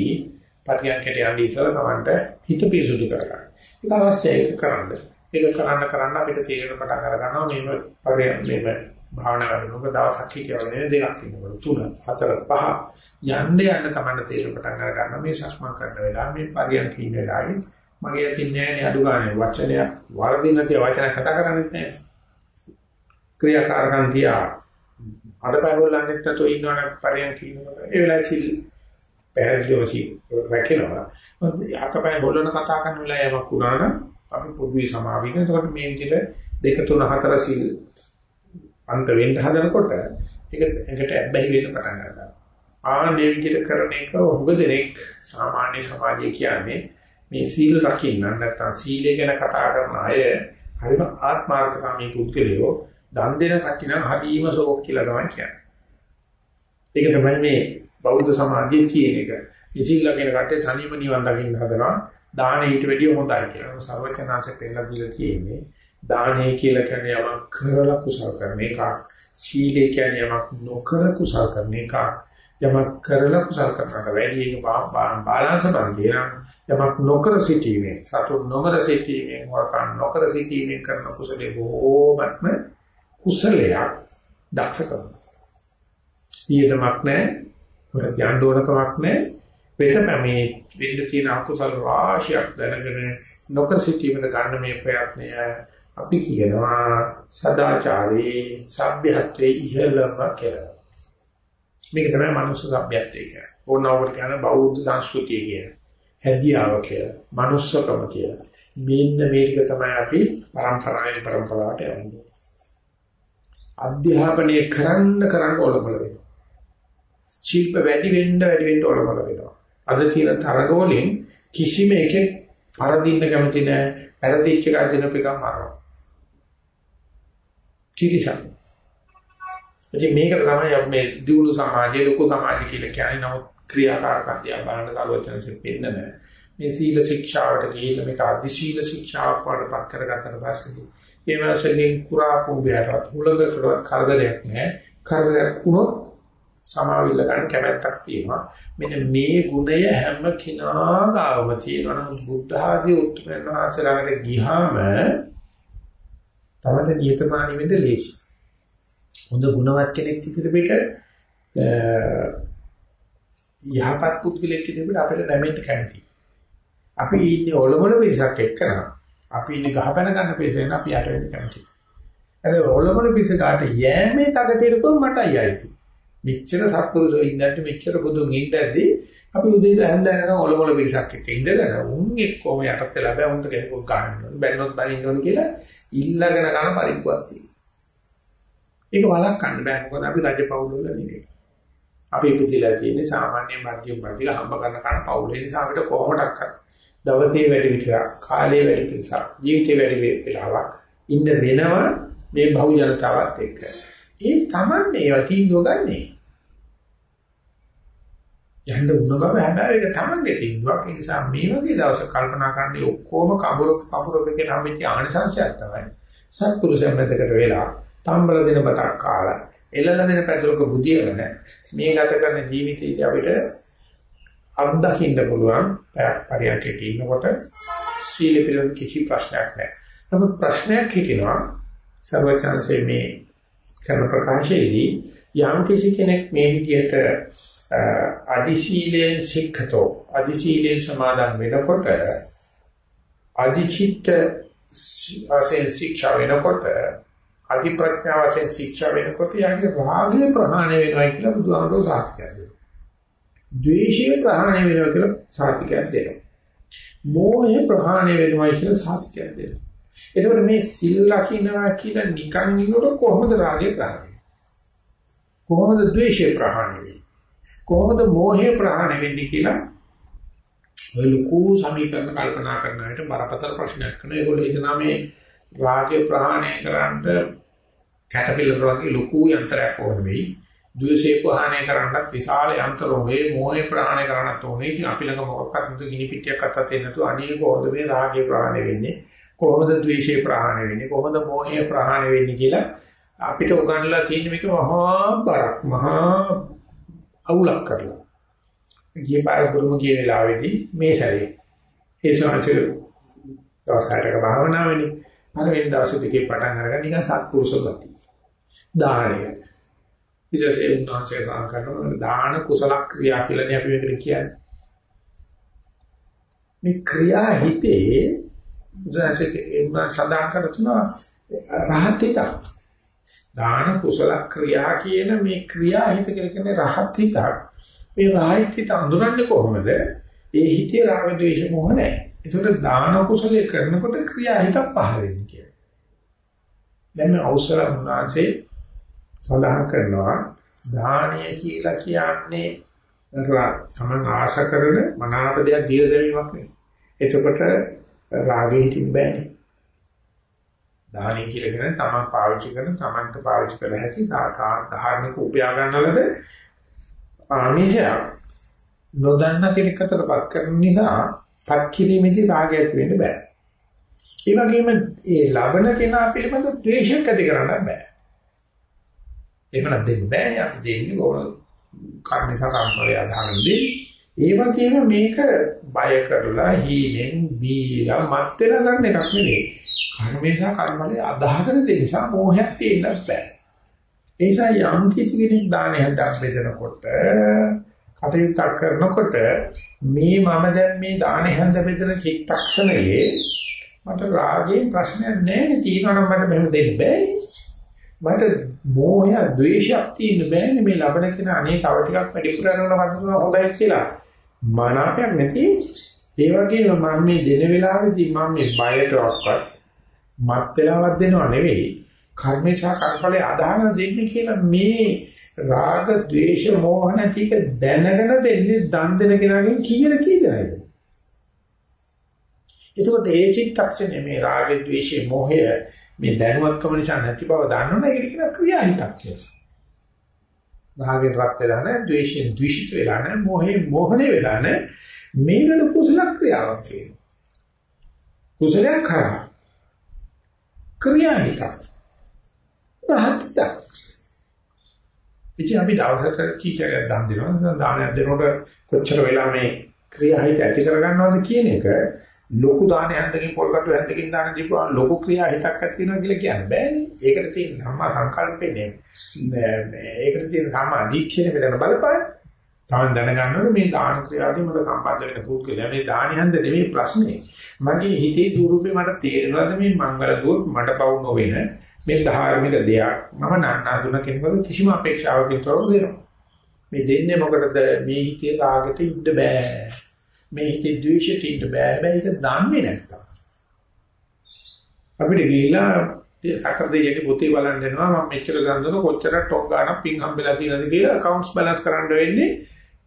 පරියන්කට යන්නේ ඉස්සලා තමන්ට හිත පිරිසුදු කරගන්න. ඒක අවශ්‍යයි කරන්නේ. ඒක කරන්න කරන්න අපිට තේරෙන පටන් අර ගන්නවා මේව පරිය මේව භාවනා කරනකොට දවසක් හිටියවනේ දෙකක් ඉන්නකොට තුන හතර පහ යන්න යන්න තමයි තේරෙන පටන් අර ගන්නවා මේ සක්මන් කරන වෙලාව මේ පරියන්ක ඉන්න වෙලාවේ මගේ අතින් නෑනේ අඩු ගන්න වචනයක් වරදින් නැති වචන කතා කරන්නේ නැහැ ක්‍රියාකාරකම් තියා අඩපය හොල්ලන්නෙත් නැතෝ ඉන්නවනේ පරියන්ක ඉන්නකොට ඒ වෙලාවේ සිල් පැහැදිලිව සිල් රැකෙනවා අතපය හොල්ලන කතා කරන වෙලාව යමක් වුණා නම් අපි පොදුවේ සමාවින. එතකොට මේ විදිහට දෙක තුන හතර සිල් අන්ත වෙන්න හදනකොට ඒක එකට ඇබ්බැහි වෙන්න පටන් ගන්නවා. ආන්නේ විදිහට කරන එක උග දෙනෙක් සාමාන්‍ය සමාජයේ කියන්නේ මේ සීල් රකින්න නැත්නම් සීලය ගැන කතා කරන අය හරිම ආත්මාර්ථකාමී පුද්ගලයෝ දන් දෙන කට්ටිය නම් හදීම සෝක් කියලා තමයි කියන්නේ. ඒක තමයි මේ බෞද්ධ සමාජයේ තියෙන එක. ඉසිල්ලා කියන කට්ටිය තනියම නිවන් දකින්න හදනවා. දාන ඊට වැඩිය හොඳයි කියලා. සර්වඥාන්සේ පෙන්නලා දීලා තියෙන්නේ දානය කියලා කියන්නේ යමක් කරලා කුසල කරන එකක්. සීලය කියන්නේ යමක් නොකර කුසල කරන එකක්. යමක් කරලා කුසල කරනකට වැඩි එක බාලාංශ බන්දිය නම් යමක් නොකර සිටීමේ සතු නොකර සිටීමේ වරකන් නොකර සිටීමේ කරන කුසලේ බොහෝමත්ම කුසලයක් දක්ෂකම. ඊදමක් නැහැ. හොර ධ්‍යාන දෝනකමක් නැහැ. වෙත පැමිණි වෙන්න තියෙන අකුසල රාශියක් දැනගෙන නොකර සිටීමද ගන්න මේ ප්‍රයත්නය අපි කියනවා සදාචාරී සભ્યත්වයේ ඉහළම කියලා. මේක තමයි මනුස්ස සભ્યත්වය කියන්නේ. ඕනවට කියන බෞද්ධ සංස්කෘතිය කියන. හැදියාව කියලා. මනුස්සකම කියලා. මෙන්න මේක තමයි අපි පරම්පරාවෙන් පරම්පරාවට යන්නේ. අධ්‍යාපනය කරන්න කරන්න ඕලමල වෙනවා. ශිල්ප වැඩි වෙන්න වැඩි වෙන්න ඕලමල වෙනවා. අද තියෙන තරග වලින් කිසිම එකෙක් පරදින්න කැමති නැහැ. පෙරදිච්ච එක දිනප එකක් මරනවා. තිරිසන්. ඉතින් මේකට තමයි අපි මේ දියුණු සමාජයේ ලොකු සමාජය කියලා කියන්නේ නමුත් ක්‍රියාකාරකම් දිහා බලන දාලවචනසෙ පෙන්න නැහැ. මේ සීල ශික්ෂාවට ගිහිල්ලා මේක අධි සීල ශික්ෂාවක් වඩපත් කරගත්තට පස්සේ ඒ මාසෙකින් කුරා කුඹයටවත් හුලඟකටවත් කරදරයක් නැහැ. කරදරයක් වුණොත් සමාවිල්ල ගන්න කැමැත්තක් තියෙනවා. මෙන්න මේ ගුණය හැම කෙනා ගාවම තියෙනවා. නමුත් බුද්ධ ආදී උත්තරයන් වහන්සේලාට ගිහාම තමයි නියතමානී වෙන්න ලේසි. හොඳ ගුණවත් කෙනෙක් ඉදිරියට යහපත් පුද්ගලෙක් ඉදිරියට අපිට නැමෙන්න කැමතියි. අපි ඉන්නේ ඔලොමල පිරිසක් එක්කන අපි ඉන්නේ ගහපැන ගන්න පිසෙන් අපි යට වෙන්න කැමති. හැබැයි ඕලොමල පිස කාට යෑමේ තකතිරකෝ මටයි ආйти. මෙච්චර සත්පුරුෂෝ ඉඳන්ට මෙච්චර බුදුන් ඉඳද්දී අපි උදේ ඉඳන් දැනගෙන ඕලොමල පිසක් එක්ක ඉඳගෙන උන් එක්කම යටත් වෙලා බෑ උන්ට ගැහුවක් ගන්න ඕනේ. බැන්නොත් බනින්න ඕනේ කියලා ඉල්ලගෙන ගන්න පරිප්පුවක් තියෙනවා. ඒක වළක්වන්න බෑ මොකද අපි රජ පවුල වල නෙමෙයි. අපි ඉපදිලා තියෙන්නේ සාමාන්‍ය මධ්‍යම ප්‍රතිල හම්බ කරන කන පවුල නිසා අපිට කොහොමඩක් කරන්නේ දවසේ වැඩි විතරක්, කාලේ වැඩි විතරක්, ජීවිතේ වැඩි වෙලාවක් ඉන්න වෙනවා මේ බහු ජනතාවත් එක්ක. ඒ තමන්නේ ඒවා තීන්දුව ගන්නේ. යන්න උන බව හැබැයි ඒක තමන්ගේ තීන්දුවක්. ඒ නිසා මේ වගේ දවසක් කල්පනා කරන්නේ ඔක්කොම කබර කබරකේ නැමිච්ච ආනිසංශයක් තමයි. සත්පුරුෂයන් මෙතකට වෙලා තම්බල දෙන බතක් කාලා එළල දෙන පැතුරක බුදියගෙන මේ ගත කරන ජීවිතයේදී අපිට අත්දකින්න පුළුවන් පරියන්කේ ඉන්නකොට සීල පිළිබඳ කිසි ප්‍රශ්නයක් නැහැ. නමුත් ප්‍රශ්නයක් හිතෙනවා සර්වඥාන්සේ මේ කරන ප්‍රකාශයේදී යම් කිසි කෙනෙක් මේ විදිහට අදිශීලයෙන් සික්ඛතෝ අදිශීලයෙන් සමාදන් වෙනකොට අදිචිත්ත වශයෙන් ශික්ෂා වෙනකොට අධි ප්‍රඥා වශයෙන් ශික්ෂා වෙනකොට යන්නේ රාගය ප්‍රහාණය වෙනවා කියලා බුදුහාමුදුරුවෝ සාතිකයක් දෙනවා. ද්වේෂය ප්‍රහාණය වෙනවා කියලා සාතිකයක් දෙනවා. මෝහය ප්‍රහාණය වෙනවා කියලා සාතිකයක් දෙනවා. එතකොට මේ සිල් ලකිනවා කියලා නිකන් ඉන්නකොට කොහොමද රාගය ප්‍රහාණය කොහොමද ද්වේෂය ප්‍රහාණය වෙන්නේ? කොහොමද මෝහය ප්‍රහාණය වෙන්නේ කියලා ඔය ලොකු සමීකරණ කල්පනා කරන විට බරපතල ප්‍රශ්නයක් කරන. ඒගොල්ලෝ හිතනවා මේ රාගය ප්‍රහාණය කරන්න කැටපිලර් වගේ ලොකු යන්ත්‍රයක් ඕන වෙයි. ද්වේෂය ප්‍රහාණය කරන්නත් විශාල යන්ත්‍ර ඕනේ. මෝහය ප්‍රහාණය කරන්නත් ඕනේ. ඉතින් අපි ළඟ මොකක්වත් නැතු ගිනි පිටියක් අතත් දෙන්න නැතු අනේ කොහොමද මේ රාගය ප්‍රහාණය වෙන්නේ? කොහොමද ද්වේෂය ප්‍රහාණය වෙන්නේ? කොහොමද මෝහය ප්‍රහාණය වෙන්නේ කියලා අපිට උගන්ලා තියෙන මේක මහා බරක් මහා අවුලක් කරලා. ගිය පාර බුරුම ගිය වෙලාවේදී මේ සැරේ ඒ සාංශය දවසකට භාවනාවේදී පළවෙනි දවස් දෙකේ පටන් අරගෙන නිකන් සත්පුරුෂ ගති. දානය. ඉතින් ඒ උන්වහන්සේ සාං කරනවා දාන කුසල ක්‍රියා කියලා නේ අපි මේකට කියන්නේ. මේ ක්‍රියා හිතේ උදාහරණයක් එන්න සඳහන් කරතුනා රහත් හිතක්. දාන කුසල ක්‍රියා කියන මේ ක්‍රියා හිත කියලා කියන්නේ රහත් හිතක්. මේ රහත් හිත අඳුරන්නේ කොහොමද? ඒ හිතේ රාග ద్వේෂ මොහ නැහැ. ඒතකොට දාන කුසලයේ කරනකොට ක්‍රියා හිතක් පහළ වෙන්නේ කියලා. දැන් මේ අවසර මුනාසේ සඳහන් කරනවා දානය කියලා කියන්නේ තමන් ආශ කරන මනාප දෙයක් දීලා දැමීමක් නෙවෙයි. එතකොට රාගෙ හිටින් බෑනේ. දාහණය කියලා කියන්නේ තමන් පාවිච්චි කරන තමන්ට පාවිච්චි කළ හැකි ධාර්මික උපයා ගන්නලද ආමිෂය නොදන්න කෙනෙක් අතරපත් කරන නිසා පත් කිරීමේදී රාගය ඇති වෙන්න බෑ. ඒ වගේම ඒ ලබන කෙනා පිළිබඳ ද්වේෂයක් ඇති කරන්න බෑ. එහෙම නැත්නම් බෑනේ අපි දෙන්නේ ඕන කර්මසා කර්මවල ආධාරෙන්දී ඒ වගේම මේක බය කරලා හීනෙන් බීලා මත් වෙලා ගන්න එකක් නෙවෙයි. කර්මේශා කර්මලේ අදාහගෙන තියෙන නිසා මෝහයක් තියෙන්නත් බෑ. ඒ නිසා යම් කිසි කෙනෙක් දානය හදක් බෙදනකොට කටයුතු කරනකොට මේ මම දැන් මේ දානය හඳ බෙදන චිත්තක්ෂණයේ මට රාගයෙන් ප්‍රශ්නයක් නැහැ තියෙනවා මට මෙහෙම දෙන්න බෑනේ. මට මෝහය, ද්වේෂයක් තියෙන්න බෑනේ මේ ලබන කෙනා අනේ තව ටිකක් වැඩිපුර යනවා වතුන හොඳයි කියලා. මනාපයක් නැති. ඒ වගේම මම මේ දෙන වෙලාවේදී මම මේ බයටවත් මත් වෙලාවක් දෙනව නෙවෙයි. කර්මේශා කර්මඵලයේ ආදාන දෙන්නේ කියලා මේ රාග ద్వේෂ මෝහ නැතික දැනගෙන දෙන්නේ දන් දෙන කෙනාගෙන් කීයද කීයද එතකොට ඒ චිත්තක්ෂණය මේ රාග ద్వේෂ මෝහය මේ දැනුවත්කම නිසා නැති බව දන්නවනේ ඒකට කියන ක්‍රියාහිතක් කියලා රාගෙන් රත් වෙලා නැහැ ద్వේෂයෙන් ද්විෂිත වෙලා නැහැ මෝහයෙන් මෝහණය වෙලා නැහැ මේකට කුසල ක්‍රියාවක් කියනවා කුසලයක් කරා ක්‍රියාහිත. රහත්ත. ඉතින් අපි දවසට කීකයක් දන් දෙනවා. දානයක් දෙනකොට කොච්චර වෙලා මේ ක්‍රියාහිත ඇති කරගන්නවද කියන එක ලොකු දානයක් දෙකින් පොල්කටු හැන්දකින් දාන දීපුවා ලොකු ක්‍රියාහිතක් ඇති වෙනවා කියලා කියන්න බෑනේ. ඒකට තියෙන සම්මා සංකල්පේ නේ. ඒකට තියෙන සම්මා දීක්ෂණය වෙන බලපාන. තමන් දැනගන්න ඕනේ මේ දාන ක්‍රියාවදී මට සම්බන්ධ වෙන පුද්ගලයා මේ දානියන්ද නෙමෙයි ප්‍රශ්නේ. මගේ හිතේ දුරුපේ මට තේරෙනවද මේ මංගල දුර මට පවු නොවෙන මේ ධාර්මික දෙයක් මම නන්නාඳුන කෙනෙකුට කිසිම අපේක්ෂාවකින් තොරව දෙනවා. මේ දෙන්නේ මොකටද මේ හිතේ රාගෙට ඉන්න බෑ. මේ හිතේ ද්වේෂෙට ඉන්න බෑ. හැබැයි ඒක දන්නේ නැත්තම්. අපිට ගිහිලා සකර දෙයියගේ පොතේ බලන්න දෙනවා මම මෙච්චර දන් දුන්න කොච්චර ටොක් ගන්න පින් හම්බෙලා තියෙනවද කියලා accounts balance කරන්න වෙන්නේ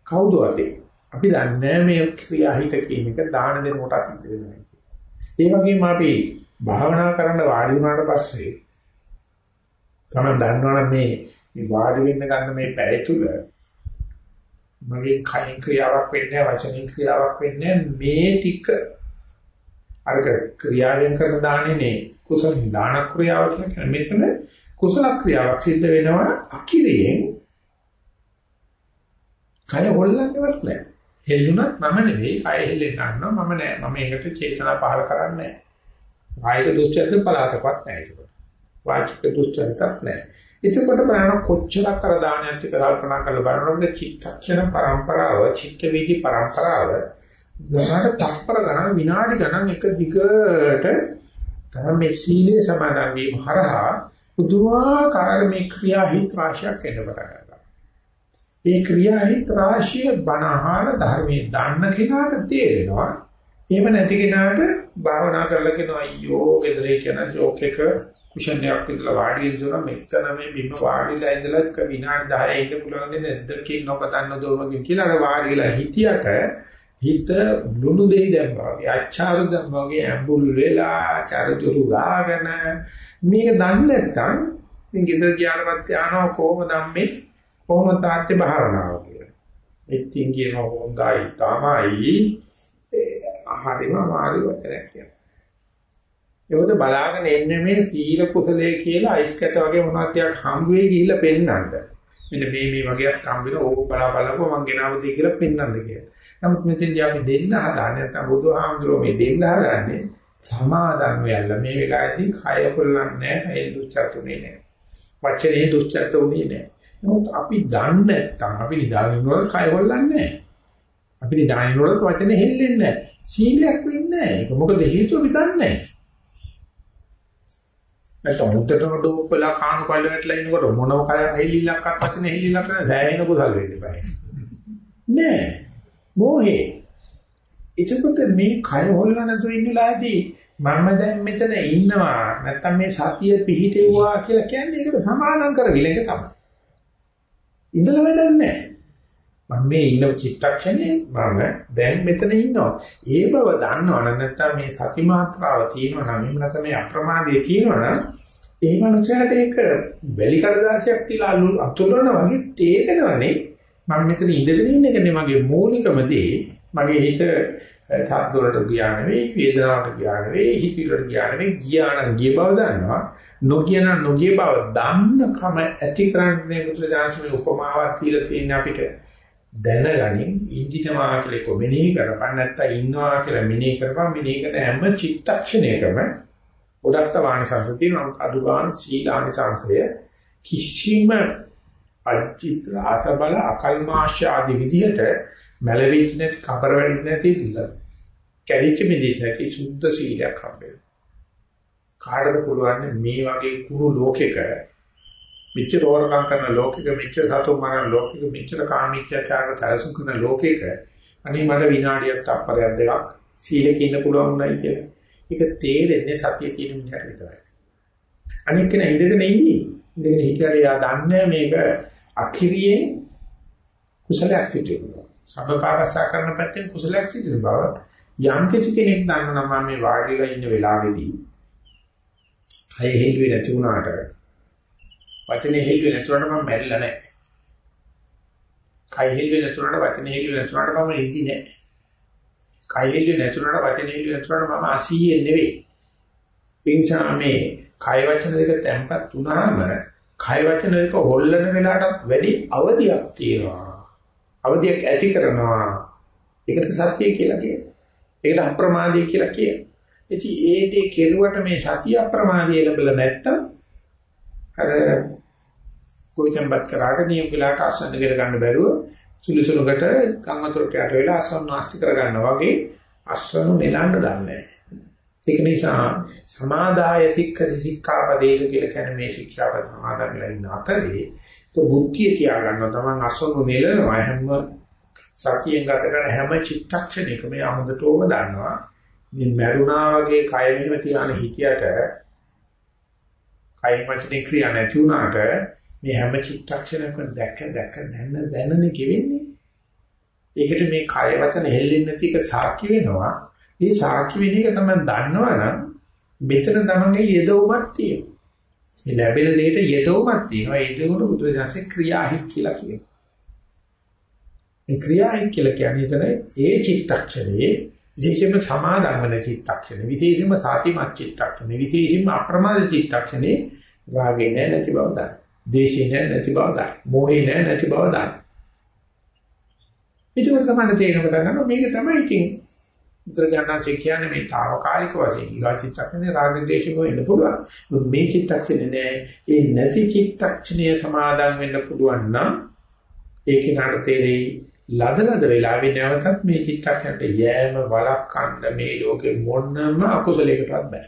කවුද වගේ අපි දන්නේ මේ ක්‍රියාහිත කියන එක දාන දෙන කොට සිද්ධ වෙනවා ඒ වගේම අපි භාවනා කරන්න වාඩි වුණාට පස්සේ තමයි දන්නවනම් මේ මේ වාඩි වෙන්න ගන්න මේ පැය තුල මගේ කයින් ක්‍රියාවක් වෙන්නේ වචනින් ක්‍රියාවක් වෙන්නේ මේ ටික අරක ක්‍රියාවෙන් කරන දාන්නේ කුසල දාන ක්‍රියාව කියලා මෙතන කුසල ක්‍රියාවක් සිද්ධ වෙනවා අකිරයෙන් කය හොල්ලන්නේවත් නැහැ. හෙල්ලුණත් මම නෙවෙයි කය හෙල්ලෙන්න ගන්නවා මම නෑ මම ඒකට චේතනා පහල කරන්නේ නෑ. කායික දුස්චරිත පලාතකවත් නෑ ඒක. වාචික දුස්චරිතත් නෑ. එතකොට බලන කොච්චරක් කර දානයත් එක්ක කල්පනා කරලා බලනකොට චිත්තක්ෂණ පරම්පරාව චිත්ත වීති පරම්පරාව ගණනට තප්පර ගණන විනාඩි ගණන් එක දිගට තමයි මේ සීලේ සමාදන් වීම හරහා පුදුමාකාර මේ ක්‍රියා හිත රාශියක් එන්න පටන් ගන්නවා. මේ ක්‍රියා හිත රාශිය බණහාන ධර්මයේ දන්න කෙනාට තේරෙනවා. එහෙම නැති කෙනාට භාවනා කරලා කියනවා අයියෝ ගෙදරේ කියන ජෝක් එක කුෂන් එකක් විතර වාඩි වෙනවා මෙතන මේ බිම වාඩිලා ඉඳලා එක විනාඩි 10 ඉන්න පුළුවන් නේද දෙකකින් නොපතන්න දෝමකින් කියලා අර වාඩිලා හිටියට හිත ලුණු දෙයි දැම්මා වගේ අච්චාරු දැම්මා වගේ ඇඹුල් වෙලා චරිතුරු ගාගෙන මේක දන්නේ නැත්නම් ඉතින් ගෙදර ගියාට යනවා කොහොමද මේ කොහොම තාත්තේ භාවනාව කියලා. ඉතින් කියනවා හොඳයි තමයි හරිම මාරි වචනයක් කියනවා. ඒකද බලාගෙන එන්නේ මේ සීල කුසලයේ කියලා අයිස් කැට වගේ මොනවද ටිකක් හම්බ වෙයි ගිහිල්ලා පෙන්නන්න. මෙන්න මේ මේ වගේ හම්බ වෙන ඕක බලා බලපුව මං ගෙනාවද කියලා පෙන්නන්න කියලා. නමුත් මෙතෙන්දී අපි දෙන්න හදාන්නේ නැත්නම් බුදුහාමුදුරුවෝ මේ දෙන්න හදාන්නේ සමාදන් වෙන්න මේ වෙලාවේදී කය කොල්ලන්නේ නැහැ, ඒ දුච්චතුනේ නැහැ. වචනේ දුච්චතුනේ නැහැ. නමුත් අපි දන්නේ නැත්නම් අපි නිදාගෙන වල කය කොල්ලන්නේ නැහැ. අපි නිදාගෙන වල වචනේ හෙල්ලෙන්නේ නැහැ. සීලයක් වෙන්නේ නැහැ. ඒක මොකද හේතුව අපි දන්නේ නැහැ. නැත්නම් මුද්දටම ඩෝප්පලා කාණු කල්ල වැටලා ඉන්නකොට මොනම කය හෙල්ලිලක්වත් වචනේ හෙල්ලිලක් නැහැ. සෑහෙන කුසල් වෙන්න බෑ. නෑ. මොහේ. එතකොට මේ කය හොල්ලා නැතුව ඉන්නලාදී මම දැන් මෙතන ඉන්නවා නැත්තම් මේ සතිය පිහිටෙවුවා කියලා කියන්නේ ඒකට සමානම් කරවිල එක තමයි. ඉඳලා වැඩක් නැහැ. මම මේ ඉන්න චිත්තක්ෂණේ මම දැන් මෙතන ඉන්නවා. ඒ බව දන්නවනම් නැත්තම් මේ සති මාත්‍රාව තියෙනවා නම් එහෙම නැත්නම් මේ අප්‍රමාදයේ තියෙනවා නම් ඒ මනුස්සයාට ඒක වැලි කඩදාසියක් තියලා අතුලන වගේ තේරෙනවනේ. මම මෙතන ඉඳගෙන ඉන්න එකනේ මගේ මූලිකම දේ. මගේ හිත සද්ද වලට ගියා නෙවෙයි වේදනාවට ගියා නෙවෙයි හිතවිලට ගියා නෙවෙයි ගියා නම් ගිය බව දන්නවා. නොගිය නම් නොගිය බව දන්න කම ඇති කරන්නේ බුදුදාසමේ උපමාවක් තියලා තියෙන අපිට. දැනගනින් ඉන්දිනවා කියලා කොමෙනී කරපන් නැත්තම් ඉන්නවා කියලා මිනී කරපන්. මිනී කරන හැම චිත්තක්ෂණයකම ගොඩක් තවානිසංශ තියෙනවා. අදුගාන සීලානිසංශය කිසිම අචිත්‍ර ආසබල අකල්මාශ ආදී විදිහට මැලවිච් නැති කබර වෙන්නේ නැති දිල කැලිච්ච මිදිත් නැති සුද්ධ සීලයක් හම්බෙන්න කාටද පුළුවන් මේ වගේ කුරු ලෝකෙක මෙච්චර ඕරකම් කරන ලෝකෙක මෙච්චර සතුම් මරන ලෝකෙක මෙච්චර කාමීච්ඡාචාර සැලසුම් කරන ලෝකෙක අනේ මට විනාඩියක් තප්පරයක් දෙකක් සීලෙක ඉන්න පුළුවන් උනායි කියලා. ඒක තේරෙන්නේ සතිය තියෙන මිනිහට විතරයි. අනික කෙනා ඉඳගෙන ඉන්නේ. ඉඳගෙන හිටියා යා දන්නේ මේක අකිරියෙන් කුසලයක් සිදුවෙනවා. සබපාරසා කරන පැත්තෙන් කුසලයක් සිදුවෙන බව යම් කිසි කෙනෙක් දන්නවා නම් මේ වාඩිලා ඉන්න වෙලාවේදී කය හෙළුවේ නැති වුණාට වචනේ හෙළුවේ නැතුණාට මම මැරිලා නැහැ. කය හෙළුවේ නැතුණාට වචනේ හෙළුවේ නැතුණාට මම ඉඳි නැහැ. කය හෙළුවේ නැතුණාට වචනේ හෙළුවේ නැතුණාට මම අසීයේ නෙවෙයි. ඒ නිසා මේ කය වචන දෙක තැම්පත් වුණාම කය වචන දෙක හොල්ලන වෙලාවටත් වැඩි අවදියක් තියෙනවා. අවදියක් ඇති කරනවා. ඒකට සත්‍යය කියලා කියනවා. ඒකට අප්‍රමාදය කියලා කියනවා. ඉතින් ඒ දේ කෙරුවට මේ සතිය අප්‍රමාදය ලැබෙලා නැත්තම් අර කොයිතම්පත් කරාට නියම වෙලාවට අස්වැන්න කර ගන්න බැරුව සුළු සුළුකට කම්මතරට යට වෙලා අස්වැන්න නාස්ති කර ගන්නවා වගේ අස්වැන්න නෙලන්න දන්නේ නැහැ. ඒක නිසා සමාදාය සික්ඛති සික්ඛාපදේශ කියලා කියන්නේ මේ ශික්ෂාව සමාදන් වෙලා ඉන්න අතරේ ඒක බුද්ධිය තියාගන්නවා. තමන් අසොනු නෙලනවා. හැම සතියෙන් ගත කරන හැම චිත්තක්ෂණයකම යහොඳටම දන්නවා. මේ මරුණා වගේ කය මෙහෙම තියාන හිටියට කයි වචනේ ක්‍රියා නැති වුණාට මේ හැම චිත්තක්ෂණයක්ම දැක දැක දැන දැනනේ කෙවෙන්නේ. ඒකට මේ කය වචන හෙල්ලෙන්නේ නැති එක සාක්ෂි වෙනවා. මේ සාක්ෂි වෙන එක තමයි දන්නවනම් මෙතන තමන්ගේ යෙදවුමක් තියෙනවා. මේ ලැබෙන දෙයට යෙදවුමක් තියෙනවා. ඒ දෙකට බුදුරජාණන්සේ ක්‍රියාහිත කියලා කියනවා. මේ ක්‍රියාහිත කියලා කියන්නේ එතන ඒ චිත්තක්ෂණයේ විශේෂයෙන්ම සමාදන් වෙන චිත්තක්ෂණ විශේෂයෙන්ම සාතිමත් චිත්තක්ෂණ විශේෂයෙන්ම අප්‍රමාද චිත්තක්ෂණේ රාගේ නැති බව දන්න. දේශේ නැති බව දන්න. මොහේ නැති බව දන්න. ඒක තමයි තේරෙන්න පටන් ගන්නවා මේක තමයි ඉතින් බුදුරජාණන්සේ කියන්නේ මේ తాවකාලික වශයෙන් ඊගා චිත්තක්ෂණේ රාග දේශ වෙන්න පුළුවන්. මේ චිත්තක්ෂණේ නෑ. ඒ නැති චිත්තක්ෂණය සමාදන් වෙන්න පුළුවන් නම් ඒක නට තේරෙයි ලදලද වෙලාවේ නැවතත් මේ චිත්තක්ෂණයට යෑම වළක්වන්න මේ ලෝකේ මොනම අකුසලයකටවත් බෑ.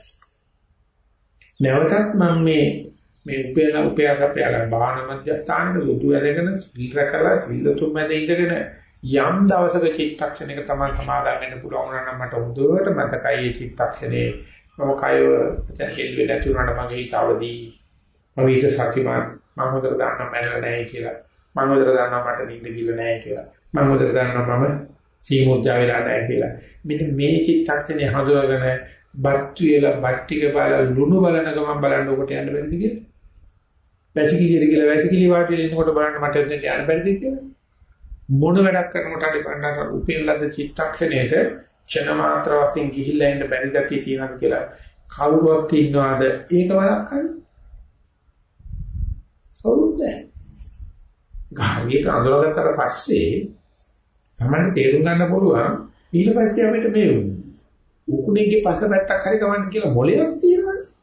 නැවතත් මම මේ මේ උපේලා උපයාස අපයාගෙන බාහන මධ්‍යස්ථානයේ සුදු වැඩගෙන සිල් රැකලා සිල් තුන් මැද ඉඳගෙන යම් දවසක චිත්තක්ෂණයක තමයි සමාදම් වෙන්න පුළුවන් නම් මට හොඳට මතකයි මේ චිත්තක්ෂණේ. මම කය දැන් හෙල්ලෙ නැති වුණාට මගේ හිතවදී මගේ හිත සතිමත් මම හොඳට දන්නා මැරෙලා නැහැ කියලා. මම හොඳට දන්නා මට නිින්ද ගිල්ල නැහැ කියලා. මම හොඳට දන්නවා මම සීමුද්දා වෙලා නැහැ කියලා. මෙන්න මේ චිත්තක්ෂණේ හඳුනගෙන බත් වේලා බත් ටික බලලා ලුණු බලන ගමන් බලන්න ඔකට යන්න බැරිද කියලා? වැසිකිළියට කියලා වැසිකිළි වාටියේ ඉන්නකොට බලන්න මට එන්න යන්න බැරිද කියලා. මොන වැඩක් කරනකොට හරි බලන්න උපෙල්ලද චිත්තක්ෂණයට ක්ෂණ මාත්‍ර වශයෙන් ගිහිල්ලා ඉන්න බැරි ගතිය තියෙනවද කියලා කවුරුවත් ඉන්නවද? ඒක වළක්වන්න කවුරුද ගාමික අඳුරගත්තට පස්සේ තමයි තේරුම් ගන්න පුළුවන්. ඊට පස්සේ අපිට මේ උකුණේගේ පස්සපැත්තක් හරි කවන්න කියලා මොලේවත් තියෙනවනේ.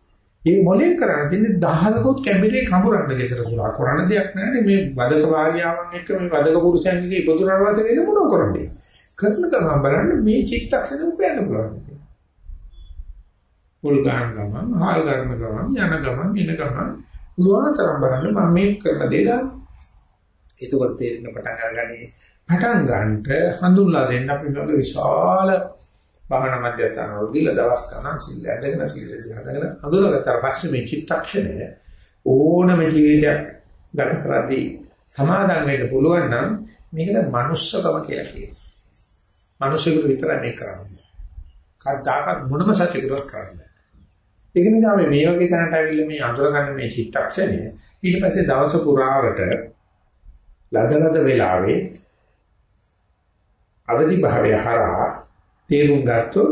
ඒ මොලේ කරන්නේ? තින්නේ දහලකොත් කැඹිරේ කඹරන්න ගෙදර පුරා කරන්න දෙයක් නැහැ මේ වදක වාගියාවන් එක්ක මේ වදක පුරුෂයන්ගේ ඉපදුනාට වෙන මොනව කරන්නේ? කරන ගමන් බලන්න මේ චිත්තක්ෂණ උපයන්න පුළුවන්. මුල් ගන්න ගමන් හාල් ගන්න ගමන් යන ගමන් එන ගමන් පුළුවන්තරම් බලන්න මම මේ කරන දේ ගන්න එතකොට තේරෙන පටන් අරගන්නේ පටන් ගන්නට හඳුන්ලා දෙන්න අපි විශාල භාවනා මධ්‍යස්ථාන වල ගිල දවස් ගණන් සිල් ඇදගෙන සිල් දිහාගෙන හඳුනාගත්තා පස්සේ මේ චිත්තක්ෂණය ඕනම ජීවිතයක් ගත කරද්දී සමාදන් වෙන්න පුළුවන් නම් මේකට manussකම කියලා කියනවා. මිනිසෙකුට විතරයි මේක කරන්නේ. කද්දාකත් මොනම සත්‍යයකට කරන්නේ. ඒක නිසා මේ මේ වගේ තැනට ඇවිල්ලා මේ අඳුරගන්න මේ චිත්තක්ෂණය ඊට පස්සේ දවස පුරාවට ලදලද වෙලාවේ අවදි භාවය හරහා තේරුම් ගත්තොත්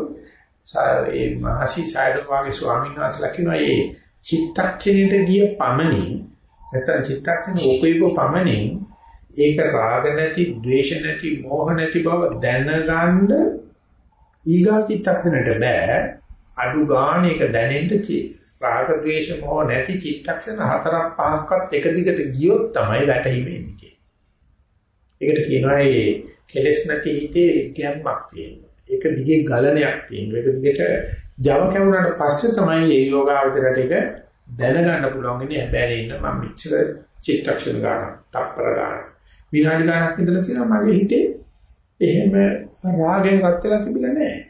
ඒ මහසි සයඩෝ වාගේ ස්වාමීන් වහන්සේලා කියනවා මේ චිත්තක්ෂණයට ගිය පමණින් නැත්නම් චිත්තක්ෂණ උපයෝග පමණින් ඒක රාග නැති, ද්වේෂ නැති, මෝහ නැති බව දැනගන්න ඊගා චිත්තක්ෂණයට බෑ අඩු ගන්න එක දැනෙන්න රාග ද්වේෂ මෝහ නැති චිත්තක්ෂණ හතරක් පහක්වත් එක දිගට ගියොත් තමයි වැටහිමෙන්නේ. ඒකට කියනවා මේ කෙලෙස් නැති හිතේ ගැම්මක් තියෙනවා. ඒක දිගේ ගලණයක් තියෙනවා. ඒක දිගට Java කැවුනට පස්සේ තමයි මේ යෝගාවචරයට ඒක දැනගන්න පුළුවන් ඉන්නේ හැබැයි ඉන්න මම මෙච්චර චිත්තක්ෂණ ගන්න, තප්පර ගන්න. විනාඩි ගණනක් ඉඳලා තියෙනවා මගේ හිතේ එහෙම රාගයෙන් රත් වෙලා තිබිලා නැහැ.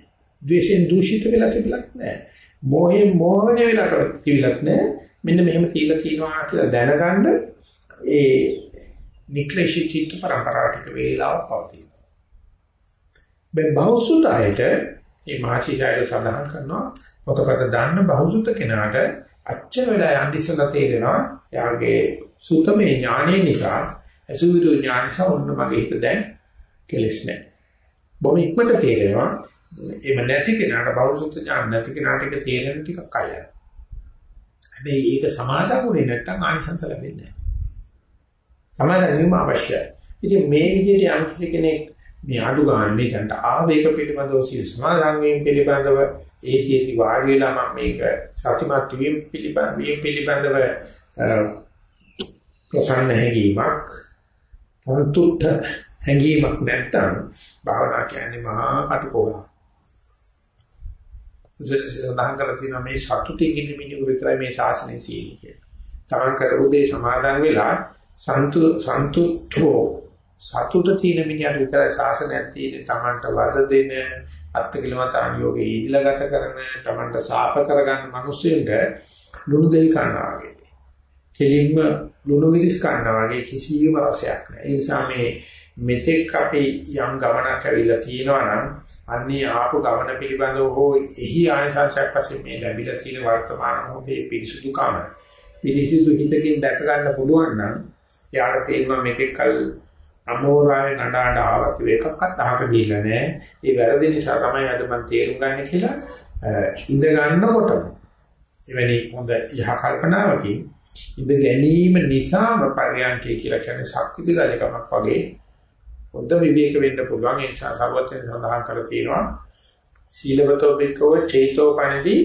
ද්වේෂයෙන් දූෂිත වෙලා තිබිලා නැහැ. මෝහයෙන් මෝහණය වෙලා තිබිලත් නැහැ. මෙන්න මෙහෙම තීලා තියෙනවා කියලා දැනගන්න ඒ නික්ලේශී චිත්ත පරම්පරාවක වේලාවක් පවතී. මේ බහුසුතයට මේ මාසිසාරය සඳහන් කරනවා පොතපත දාන්න බහුසුත කෙනාට අච්චර වෙලා යන්න ඉස්සලා තේරෙනවා යාගේ සුතමේ ඥානෙ නිසා අසුවිරු ඥානස වුණ මගේ හිත දැන් කෙලස් නැහැ. බොහොම ඉක්මනට තේරෙනවා එහෙම නැති කෙනාට බහුසුත ඥාන නැති කෙනාට ඒක තේරෙන ටිකක් අයයි. හැබැයි ඒක සමාදන් වෙන්නේ නැත්නම් ආනිසංස ලැබෙන්නේ නැහැ. සමාදන් වීම අවශ්‍යයි. ඉතින් මේ විදිහට යම් කිසි කෙනෙක් මේ අඩු ගන්න මේකට ආවේග පිළිබඳව සිය සමාදන් වීම පිළිබඳව ඒතිේති වාඩි වෙලා මම මේක සතිමත් වීම පිළිබඳව වීම පිළිබඳව ප්‍රසන්න හැඟීමක් සන්තුෂ්ඨ හැඟීමක් නැත්තම් භාවනා කියන්නේ මහා කටකෝල. සඳහන් කරලා තියෙනවා මේ සතුටින් ඉන්න මිනිහු විතරයි මේ ශාසනය තියෙන්නේ. තමන් කරපු දේ සමාදන් වෙලා සන්තු සන්තුෂ්ඨෝ සතුට තියෙන මිනිහට විතරයි ශාසනයක් තියෙන්නේ Tamanට වද දෙන අත්කිලමත අනියෝගේ ඊදිලා ගත කරන Tamanට සාප කරගන්න මිනිස්සුන්ට ලුණු දෙයි කනවා වගේ. කෙලින්ම ලුණු මිරිස් කනවා වගේ කිසිම රසයක් නැහැ. ඒ නිසා මේ මෙතෙක් අපි යම් ගමනක් ඇවිල්ලා තියෙනවා නම් අන්නේ ආපු ගමන පිළිබඳව හෝ එහි ආනිසංසයක් වශයෙන් මේ ලැබිලා තියෙන වර්තමාන මොහොතේ පිරිසුදුකම පිරිසුදු හිතකින් දැක ගන්න පුළුවන් නම් යාට තේරෙනවා මෙතෙක් කල අමෝරාවේ නඩාඩ ආවත් එකක්වත් අහක දීලා නැහැ. ඒ වැරදි නිසා තමයි අද මම තේරුම් ගන්න කියලා ඉඳ ගන්නකොටම. එවැනි හොඳ යහ කල්පනාවකින් ඉඳ ගැනීම නිසාම පරියන්කේ කියලා කියන්නේ ශක්ති ගලකමක් වගේ හොඳ විවේක වෙන්න පුළුවන්. ඒ නිසා සර්වඥයන් සඳහන් කර තියෙනවා සීලවතෝ බිකව චේතෝ පණදී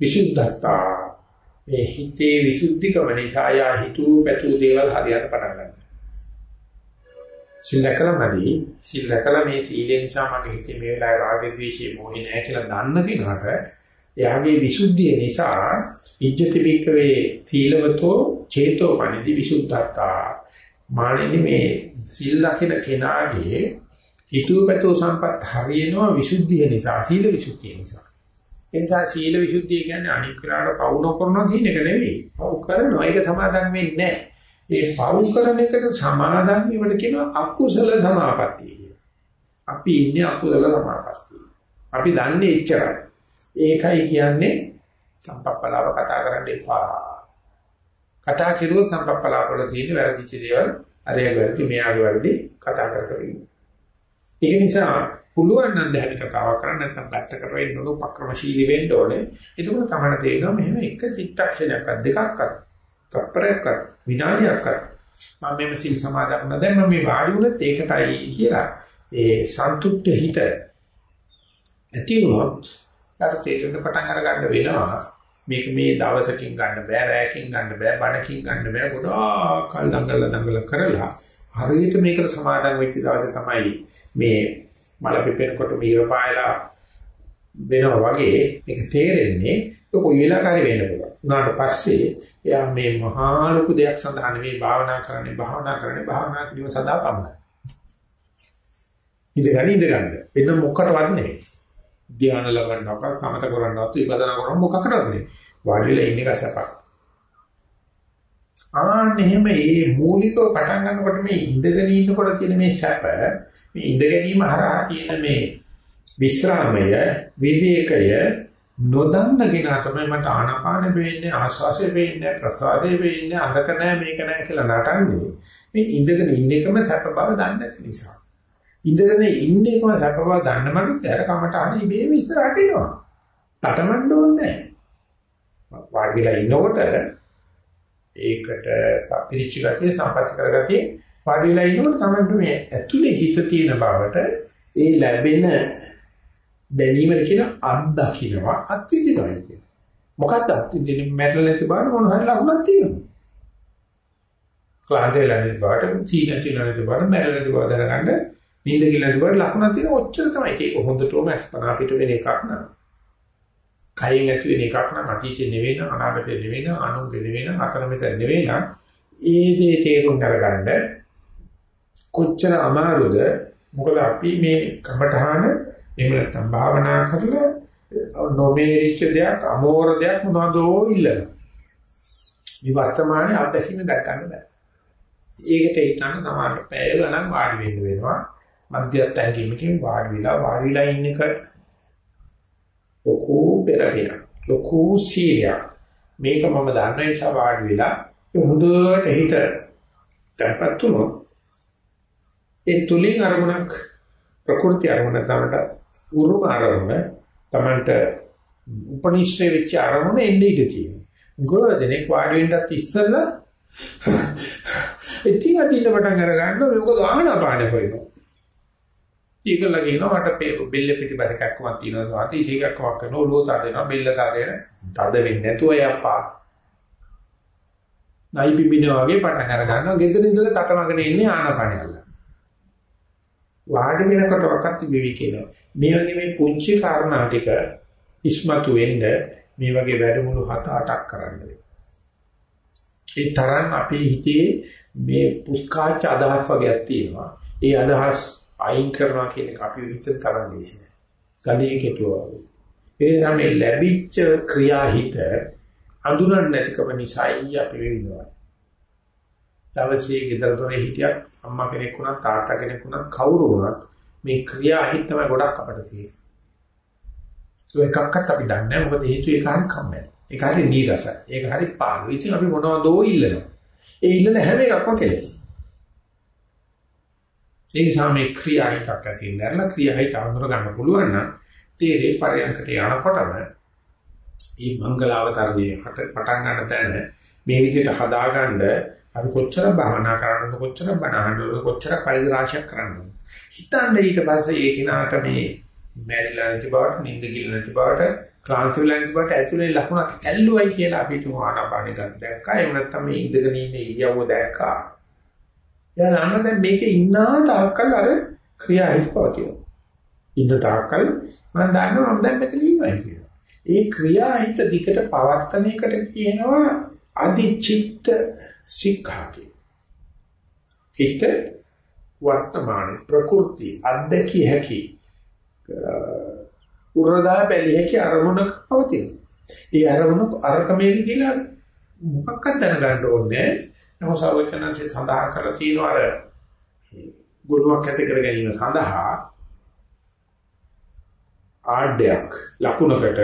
විසුද්ධතා මේ හිතේ විසුද්ධිකම නිසා යා හිතු පැතු දේවල් හරියට පටන් ගන්නවා. සීල දැකලාමදී සීල දැකලා මේ සීලෙ නිසා මගේ හිතේ මේ වෙලාවේ රාග ද්වේෂය මොහේ නැහැ කියලා දන්න කෙනාට එයාගේ විසුද්ධිය නිසා ඉජ්ජති බිකවේ සීලවතෝ චේතෝ පණිදි විසුද්ධතා මානෙනි මේ සීල ලකින කෙනාගේ හිතුවපතෝ සම්පත් හරියනවා විසුද්ධිය නිසා සීල විසුද්ධිය නිසා ඒ නිසා සීල විසුද්ධිය කියන්නේ අනික් වෙලාවට පවු නොකරනවා කියන එක නෙවෙයි. පවු කරනවා ඒක සමාදන් වෙන්නේ නැහැ. ඒ පවු කරන එකට සමාදන් වීමට කියනවා අකුසල සමාපත්තිය කියලා. අපි ඉන්නේ අකුසල සමාපත්තිය. අපි දන්නේ එච්චරයි. ඒකයි කියන්නේ සම්පප්පලාව කතා කරන්න එපා. කතා කිරුවොත් සම්පප්පලාව වල තියෙන වැරදිච්ච දේවල් අරය වැරදි මෙයාගේ වැරදි කතා කර කර ඉන්න. ඒක නිසා පුළුවන් නම් දැහැමි කතාවක් කරන්න නැත්නම් පැත්තකට වෙන්න ඕන උපක්‍රමශීලී වෙන්න ඕනේ. එතකොට තමයි තේරෙනවා මෙහෙම එක චිත්තක්ෂණයක්වත් දෙකක්වත් තත්පරයක්වත් විනාඩියක්වත් මම මේ සිල් සමාදන් වුණා. දැන් මම මේ වාඩි වුණත් ඒකටයි කියලා ඒ සන්තුෂ්ට හිත ඇති වුණොත් අර තේරෙන්න පටන් අර ගන්න වෙනවා. මේක මේ දවසකින් ගන්න බෑ රැයකින් ගන්න බෑ බණකින් ගන්න බෑ ගොඩාක් කල් දඟල දඟල කරලා හරියට මේකට සමාදන් වෙච්ච දවසේ තමයි මේ මල පිපෙනකොට මීර පායලා වෙනවා වගේ මේක තේරෙන්නේ ඒක කොයි වෙලාවකරි වෙන්න පුළුවන්. උනාට පස්සේ එයා මේ මහා ලොකු දෙයක් සඳහා නෙවෙයි භාවනා කරන්නේ භාවනා කරන්නේ භාවනා කිරීම සඳහා පමණයි. ඉඳගන්න ඉඳගන්න. වෙන මොකටවත් නෙවෙයි. ධ්‍යාන ලබන්නවක සමත කරන්නවත් විපදනා කරන්න මොකකටවත් නෙවෙයි. වාඩිලා ඉන්න එක සපක්. ආන්න එහෙම මේ මූලිකව පටන් ගන්නකොට මේ ඉඳගෙන ඉන්නකොට තියෙන මේ සැප මේ ඉඳ ගැනීම හරහා තියෙන මේ විස්රාමය විවේකය නොදන්න කෙනා තමයි මට ආනාපාන වෙන්නේ ආශ්වාසය වෙන්නේ ප්‍රසවාසය වෙන්නේ අඳක නැහැ මේක නැහැ කියලා නටන්නේ. මේ ඉඳගෙන ඉන්න එකම සැප බව දන්නේ නැති නිසා. ඉඳගෙන ඉන්න එකම සැප බව දන්න මනුස්සය අර කමට අනේ මේ විස්රාට එනවා තටමඬ ඕනේ නැහැ වාඩිලා ඉන්නකොට ඒකට සපිරිච්ච ගතිය සම්පත් කරගතිය වාඩිලා ඉන්නකොට තමයි මේ ඇතුලේ හිත තියෙන බවට ඒ ලැබෙන දැනීමට කියන අත්දකින්නවා අත්විඳිනවා කියන්නේ. මොකක්ද අත්විඳින්නේ මැරෙලා නැති බාන මොන හරි ලකුණක් තියෙනවා. ක්ලාන්ත වෙලා නැති බාට චීන චීන නැති බාට මැරෙලා නැති බව දැනගන්න නිින්ද කියලා නැති බාට ලකුණක් තියෙන ඔච්චර තමයි. ඒක හොඳටම අස්පන අපිට වෙන එකක් නෑ. කයින් ඇති වෙන එකක් නම් අතීතේ නෙවෙයි නම් අනාගතේ නෙවෙයි නම් අනුන්ගේ නෙවෙයි නම් අතර මෙතන නෙවෙයි නම් ඒ දේ තේරුම් ගන්න කොච්චර අමාරුද? මොකද අපි මේ කමඨහන එහෙම නැත්නම් භාවනා කරලා නොමේරිච්ච දෙයක් අමෝර දෙයක් මොනවදෝ ඉල්ලන. මේ වර්තමානයේ අත්දැකීම දක්වන්න බෑ. ඒකට හිතන්න සමහර පැය ගණන් වාඩි වෙන්න වෙනවා. මධ්‍යස්ථ හැකීමකින් වාඩි වෙලා වාඩිලා ඉන්න එක ලොකු පෙරහින ලොකු සීලයක් මේක මම දන්න නිසා වාඩි වෙලා හොඳට හිත තැම්පත් වුණොත් ඒ තුලින් අරමුණක් ප්‍රකෘති අරමුණ තමයි උරුම අරමුණ තමයි උපනිශ්‍රේ වෙච්ච අරමුණ එන්නේ ඉඳී තියෙනවා. ගොඩනෙක් වාඩි වෙන්නත් ඉස්සෙල්ලා ඉතින් අදින්න පටන් අර ගන්නවා මොකද ආහනපාන කොයිනෝ. ඊගොල්ලෝ කියනවා මට බෙල්ල පිටිපස්ස කක්කමක් තියෙනවා වාති ඉසිකක්කමක් කරන ඔළුව තදෙනවා බෙල්ල තදෙන තද වෙන්නේ නැතුව යප්පා. නයි පිබිනා වගේ පටන් අර ගන්නවා ගෙදර ඉඳලා තටමගෙන ඉන්නේ ආනපානයල්ල. වාඩි වෙනකොට වකත් වෙවි කියනවා. මේ වගේ මේ පුංචි කාරණා ටික ඉස්මතු වෙන්න මේ වගේ වැඩමුළු 7-8ක් කරන්න ඒ තරම් අපේ හිතේ මේ පුස්කාච අදහස් වගේක් තියෙනවා. ඒ අදහස් අයින් කරනවා කියන එක අපි හිතන තරම් ලේසි නෑ. ගඩේ කෙටුවා වගේ. ඒ තමයි ලැබිච්ච ක්‍රියාහිත අඳුරන්නේ නැතිකම නිසායි අපි වෙනවා. දවසේ ගෙදර දොරේ හිටියත් අම්මා කෙනෙක් වුණත් තාත්තා කෙනෙක් වුණත් කවුරු වුණත් මේ ක්‍රියා හිත තමයි ගොඩක් අපිට තියෙන්නේ. ඒ එකක්වත් අපි දන්නේ නැහැ මොකද හේතුව ඒක හරි කම්මැලි. ඒක හරි නීරසයි. ඒක හරි පාළු. ඉතින් අපි මොනවදෝ ඉල්ලනවා. ඒ ඉල්ලන හැම එකක්ම කෙලෙස්. ඒ නිසා මේ ක්‍රියාහිතක් ඇති නැරලා ක්‍රියාහිත අඳුර ගන්න පුළුවන් නම් තේරේ පරයන්කට යනකොටම මේ මංගලාවතරණයේ හට පටන් ගන්න තැන මේ විදිහට හදාගන්න අපි කොච්චර භාවනා කරනවද කොච්චර බණහනවද කොච්චර පරිදි රාශියක් කරනවද හිතන්න ඊට පස්සේ ඒ කිනාට මේ මැරිලා නැති බවට නිින්ද කිල නැති බවට ක්ලාන්ත වෙලා නැති බවට ඇතුලේ ලකුණක් ඇල්ලුවයි කියලා අපි තුමු ආනාපාන ගන්න දැක්කා. එහෙම නැත්නම් මේ ඉඳගෙන ඉන්න ඉරියව්ව දැක්කා. එයා දන්නා දැන් මේකේ ඉන්නා තාක්කල් අර ක්‍රියා හිත පවතිනවා ඉන්න තාක්කල් මම දන්නවා මම දැන් මෙතන ඉන්නවා කියලා ඒ ක්‍රියා හිත දිකට පවත්තන එකට කියනවා අදිචිත්ත සික්ඛාකේ හිත වර්තමාන ප්‍රകൃති අද්දකිය හැකි උරදා බැලිය හැකි අරමුණක පවතින. ඒ අරමුණ අරකමේ කියලා මොකක්ද දැනගන්න ඕනේ. නමුත් සර්වඥාන්සේ සඳහන් කරලා තියෙනවා අර ගුණයක් ඇති කර ගැනීම සඳහා ආඩයක් ලකුණකට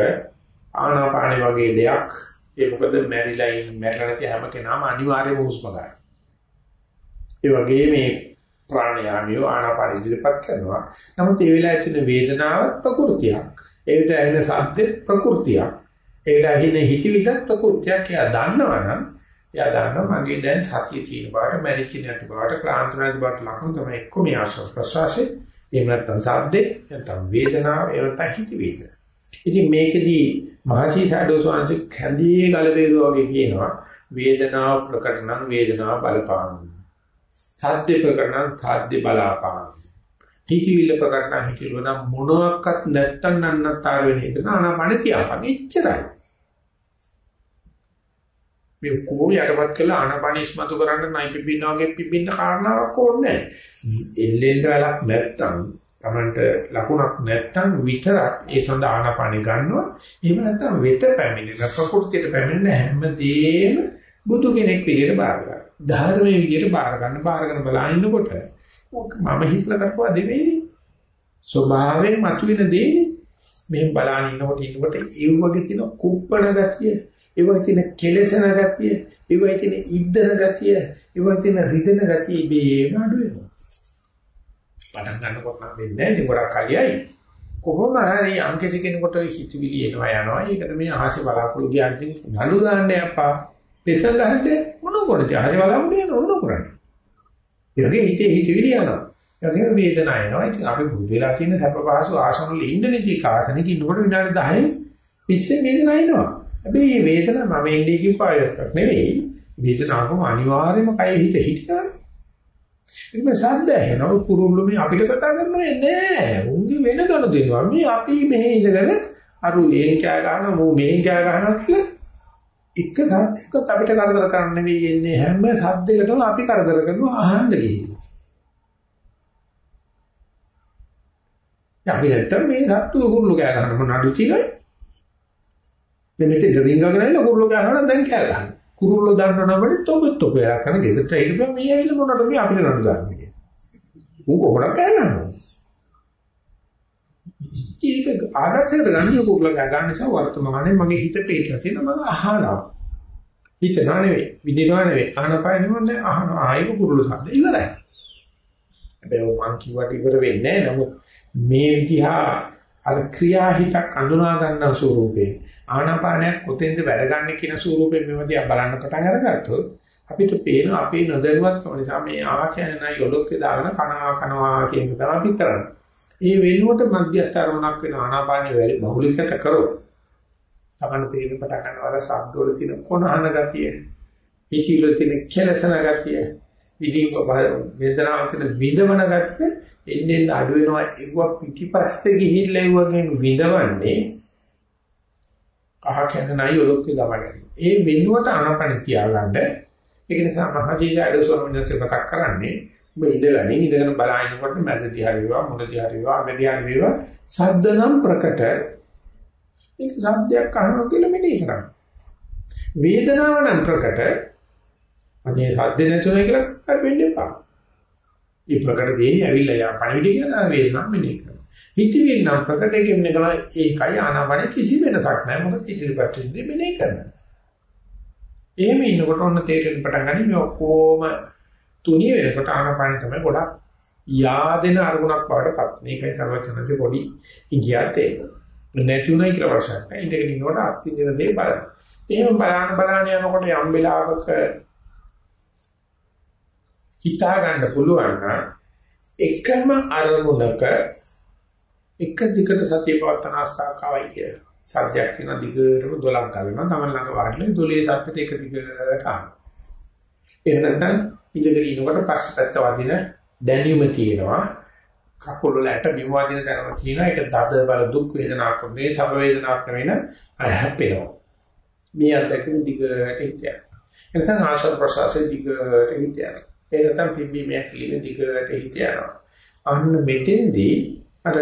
ආනාපානි වගේ දෙයක් ඒ මොකද මැරිලා ඉන්න මැරලා නැති හැම කෙනාම අනිවාර්යයෙන්ම හුස්ම ගන්නවා. ඒ වගේ මේ ප්‍රාණයාමිය ආනාපාන ඉදිරිපත් කරනවා. නමුත් ඒ වෙලාවේ තියෙන වේදනාව ප්‍රകൃතියක්. ඒ විතර ඇහෙන ශබ්ද ප්‍රകൃතියක්. ඒකට ඇහෙන හිතවිදත් ප්‍රകൃතියක් කියලා දන්නවනම් එයා දන්නවා මගේ දැන් සතිය තියෙන බාට මැරිච්ච නැති බාට ක්ලාන්තනාති බාට ලකුණු තමයි එක්ක මේ ආශ්වාස ප්‍රශ්වාසයේ එහෙම නැත්නම් සද්දේ නැත්නම් වේදනාව එහෙම නැත්නම් හිතවිල්ල. ඉතින් මේකෙදී මහසි සාඩෝ සෝංශ කැඳී ගල වේදෝ වගේ කියනවා වේදනාව ප්‍රකට නම් වේදනාව බලපාන. සාධ්‍ය ප්‍රකරණ සාධ්‍ය බලාපාන. හිතවිල්ල ප්‍රකරණ හිතවිල්ල නම් මොනවත් නැත්තම් නන්නතර වෙන එක නානපන තියාපන් ඉච්චරයි. මේ කෝ යටපත් කළා ආනපනිස්මතු කරන්න නයි පිපින්න වගේ පිපින්න කාරණාවක් ඕනේ නැහැ. එල්ලෙන්න වෙලක් නැත්තම් Tamanට ලකුණක් නැත්තම් විතරක් ඒ සඳහා ආනපනි ගන්නවා. එහෙම නැත්තම් වෙත පැමිණෙන ප්‍රകൃතියට පැමිණෙන හැමදේම බුදු කෙනෙක් විදියට බාර ගන්න. ධර්මයේ විදියට බාර ගන්න බාරගෙන බලනකොට මම හිතලා කරපුවා දෙවෙනි ස්වභාවයෙන් මතුවෙන දෙන්නේ මෙහෙම බලන ඉන්නකොට ඉන්නකොට ඒ වගේ තියෙන කුප්පණ ගතිය ඒ වගේ තියෙන කෙලෙසන ගතිය ඒ වගේ තියෙන ඉද්දන ගතිය ඒ වගේ තියෙන රිදෙන ගතිය ඉබේම අඩු වෙනවා පටන් ගන්නකොට නම් වෙන්නේ නැහැ ඉතින් ගොඩක් කලියයි කොහොම හරි අංකෙසි කෙනෙකුට හිතවිලි එනවා යනවා ඒකට මේ ආහසේ බලාපොරොත්තු ගියන්තින් නඩු දාන්න යපා පෙසල් ගහන්න මොන කරද? හරි බලන්නේ නෝන කරන්නේ. ඒකේ හිතේ හිතවිලි යනවා. ඒකේ වේදනාව එනවා. ඉතින් අපි බුදු වෙලා තියෙන සැප පහසු ආසන වල ඉන්න නෙති කාසනෙක ඉන්නකොට විනාඩි 10 පිස්සේ වේදනාව එනවා. හැබැයි මේ වේදනාව මම ඉන්නේ කියපායක් නෙවෙයි. වේදනාවම අනිවාර්යයෙන්ම කය හිත හිටිනවා. ඉතින් සද්ද ඇහෙනවා කුරුල්ලු මේ අපිට කතා කරන්නේ නෑ. උන්ගේ වෙන ගණ දෙනවා. මේ අපි මෙහෙ ඉඳගෙන අරු ඒන් කෑ ගන්නවා මෝ මෙහෙන් කෑ ගන්නවා කියලා එක සද්දයක්වත් අපිට කරදර කරන්න නෙවෙයි එන්නේ හැම සද්දයකටම අපි කරදර කරනවා අහන්න ගිහින්. අපි නැත්තම් මේ සත්තු කුරුල්ල කෑ ගන්න නඩු තියලා දැන් මෙතන රින්ගගෙන ඉන්න කුරුල්ල කෑ ගන්න දැන් කෑ ගන්න. කුරුල්ල දන්නවනම් වලට තොබ තොබ වෙලා කරන ගෙදරට එළිපුවා මේ ඇවිල්ලා මොනවද මේ අපිට නඩු දාන්නේ. උන් කොහොමද කෑ ගන්නවා. ඒක ආදර්ශයකට ගන්න කුරුල්ල කෑ ගන්න නිසා වර්තමානයේ මගේ හිත පිටලා තියෙන මම අහනවා. හිතනවා නෙවෙයි, විඳිනවා නෙවෙයි. ආනපාය නෙවෙයි දැන් අහනවා. ආයෙක කුරුල්ල සද්ද ඉවරයි. හැබැයි මං කිව්වට ඉවර වෙන්නේ නැහැ. නමුත් මේ විදිහා අර ක්‍රියාහිතක් අඳුනා ගන්න ස්වරූපේ ආනාපානයක් කොතෙන්ද වැඩ ගන්න කියන ස්වරූපයෙන් මෙවදියා බලන්න පටන් අරගත්තොත් අපිට පේන අපේ නොදැනුවත්කම නිසා මේ ආ කියන්නේ නයි ඔලොක්කේ දාගෙන කනවා කනවා කියන එක තමයි අපි කරන්නේ. ඒ වෙනුවට මධ්‍යස්ථ අරමුණක් වෙන ආනාපානිය වැඩි බහුලීකත කරොත් තමන්න තේරෙන පටන් ගන්නවා අර සද්දවල තියෙන කොනහන ගතිය, පිටිවල තියෙන කෙලසන ගතිය, විදීම වේදනාව තියෙන විදවන ගතිය එන්නේ අඩු වෙනවා ඒව පිටිපස්සේ ගිහිල්ලා ඒවගෙන් විදවන්නේ අහ කියන නයි ඔලොක්කේ දමන්නේ. ඒ වෙනුවට ආනාපාන තියාගන්න ඒක නිසා මහජීජාඩ ස්වාමීන් වහන්සේ මතක් කරන්නේ ඔබ ඉඳලා ඉඳගෙන බලනකොට මැද දිහා වේවා මුල දිහා වේවා අග දිහා වේවා සද්ද නම් ප්‍රකට ඒක සද්දයක් අහනවා කියලා මෙනෙහි කරන්න. වේදනාව නම් ප්‍රකට අනේ සද්ද නැතුණයි කියලා කතා වෙන්න එපා. ඒ ප්‍රකට දෙන්නේ ඇවිල්ලා යා පණිවිඩය කියලා වේදනාව මෙනේ කරනවා. හිතවිලි නම් ප්‍රකට එකෙන්නේ කරා ඒකයි ආනාපාන කිසි වෙනසක් නැහැ. මොකද ඉදිරිපත් වෙන්නේ මෙනේ කරනවා. එහෙම ඉන්නකොට ඔන්න තේරෙන්න පටන් ගනි මේ ඔක්කොම තුනිය වෙනකොට ආනාපාන තමයි ගොඩක් yaadෙන අරමුණක් බවට පත්. මේකයි සර්වඥාන්සේ පොඩි ඉගියත් ඒක. නැති උනායි කියලා ප්‍රශ්නයක් නෑ. ඉඳගෙන ඉන්නකොට අත්විඳින දේ බලන්න. එහෙම බලන බලන යනකොට යම් වෙලාවක හිතා ගන්න පුළුවන් නම් එකම අරමුණක එක දිගට සතිය පවත්තන අවස්ථාවක් ආවයි කියලා. සත්‍යයක් තියෙන දිගටම දොලක් ගලනවා. තමන් ළඟ වාඩිලා දොලේ සත්‍යෙට එක දිගට ආන. එහෙම නැත්නම් ඉඳගෙන ඉනකොට පස්සට වදින දැනීම තියෙනවා. කකුල වල ඇට බිම වදින තැනම තියෙනවා. ඒක දද බල දුක් වේදනාවක් මේ සබ වේදනාවක් නෙවෙයි අය හැප්පෙනවා. මේ අත්දැකීම දිගට හිටියා. එතන ආශාස ප්‍රසාරයේ දිගට හිටියා. ඒ නැත්නම් පිම්බි මේ කිලින දිගට හිටියා. අන්න මෙතෙන්දී අර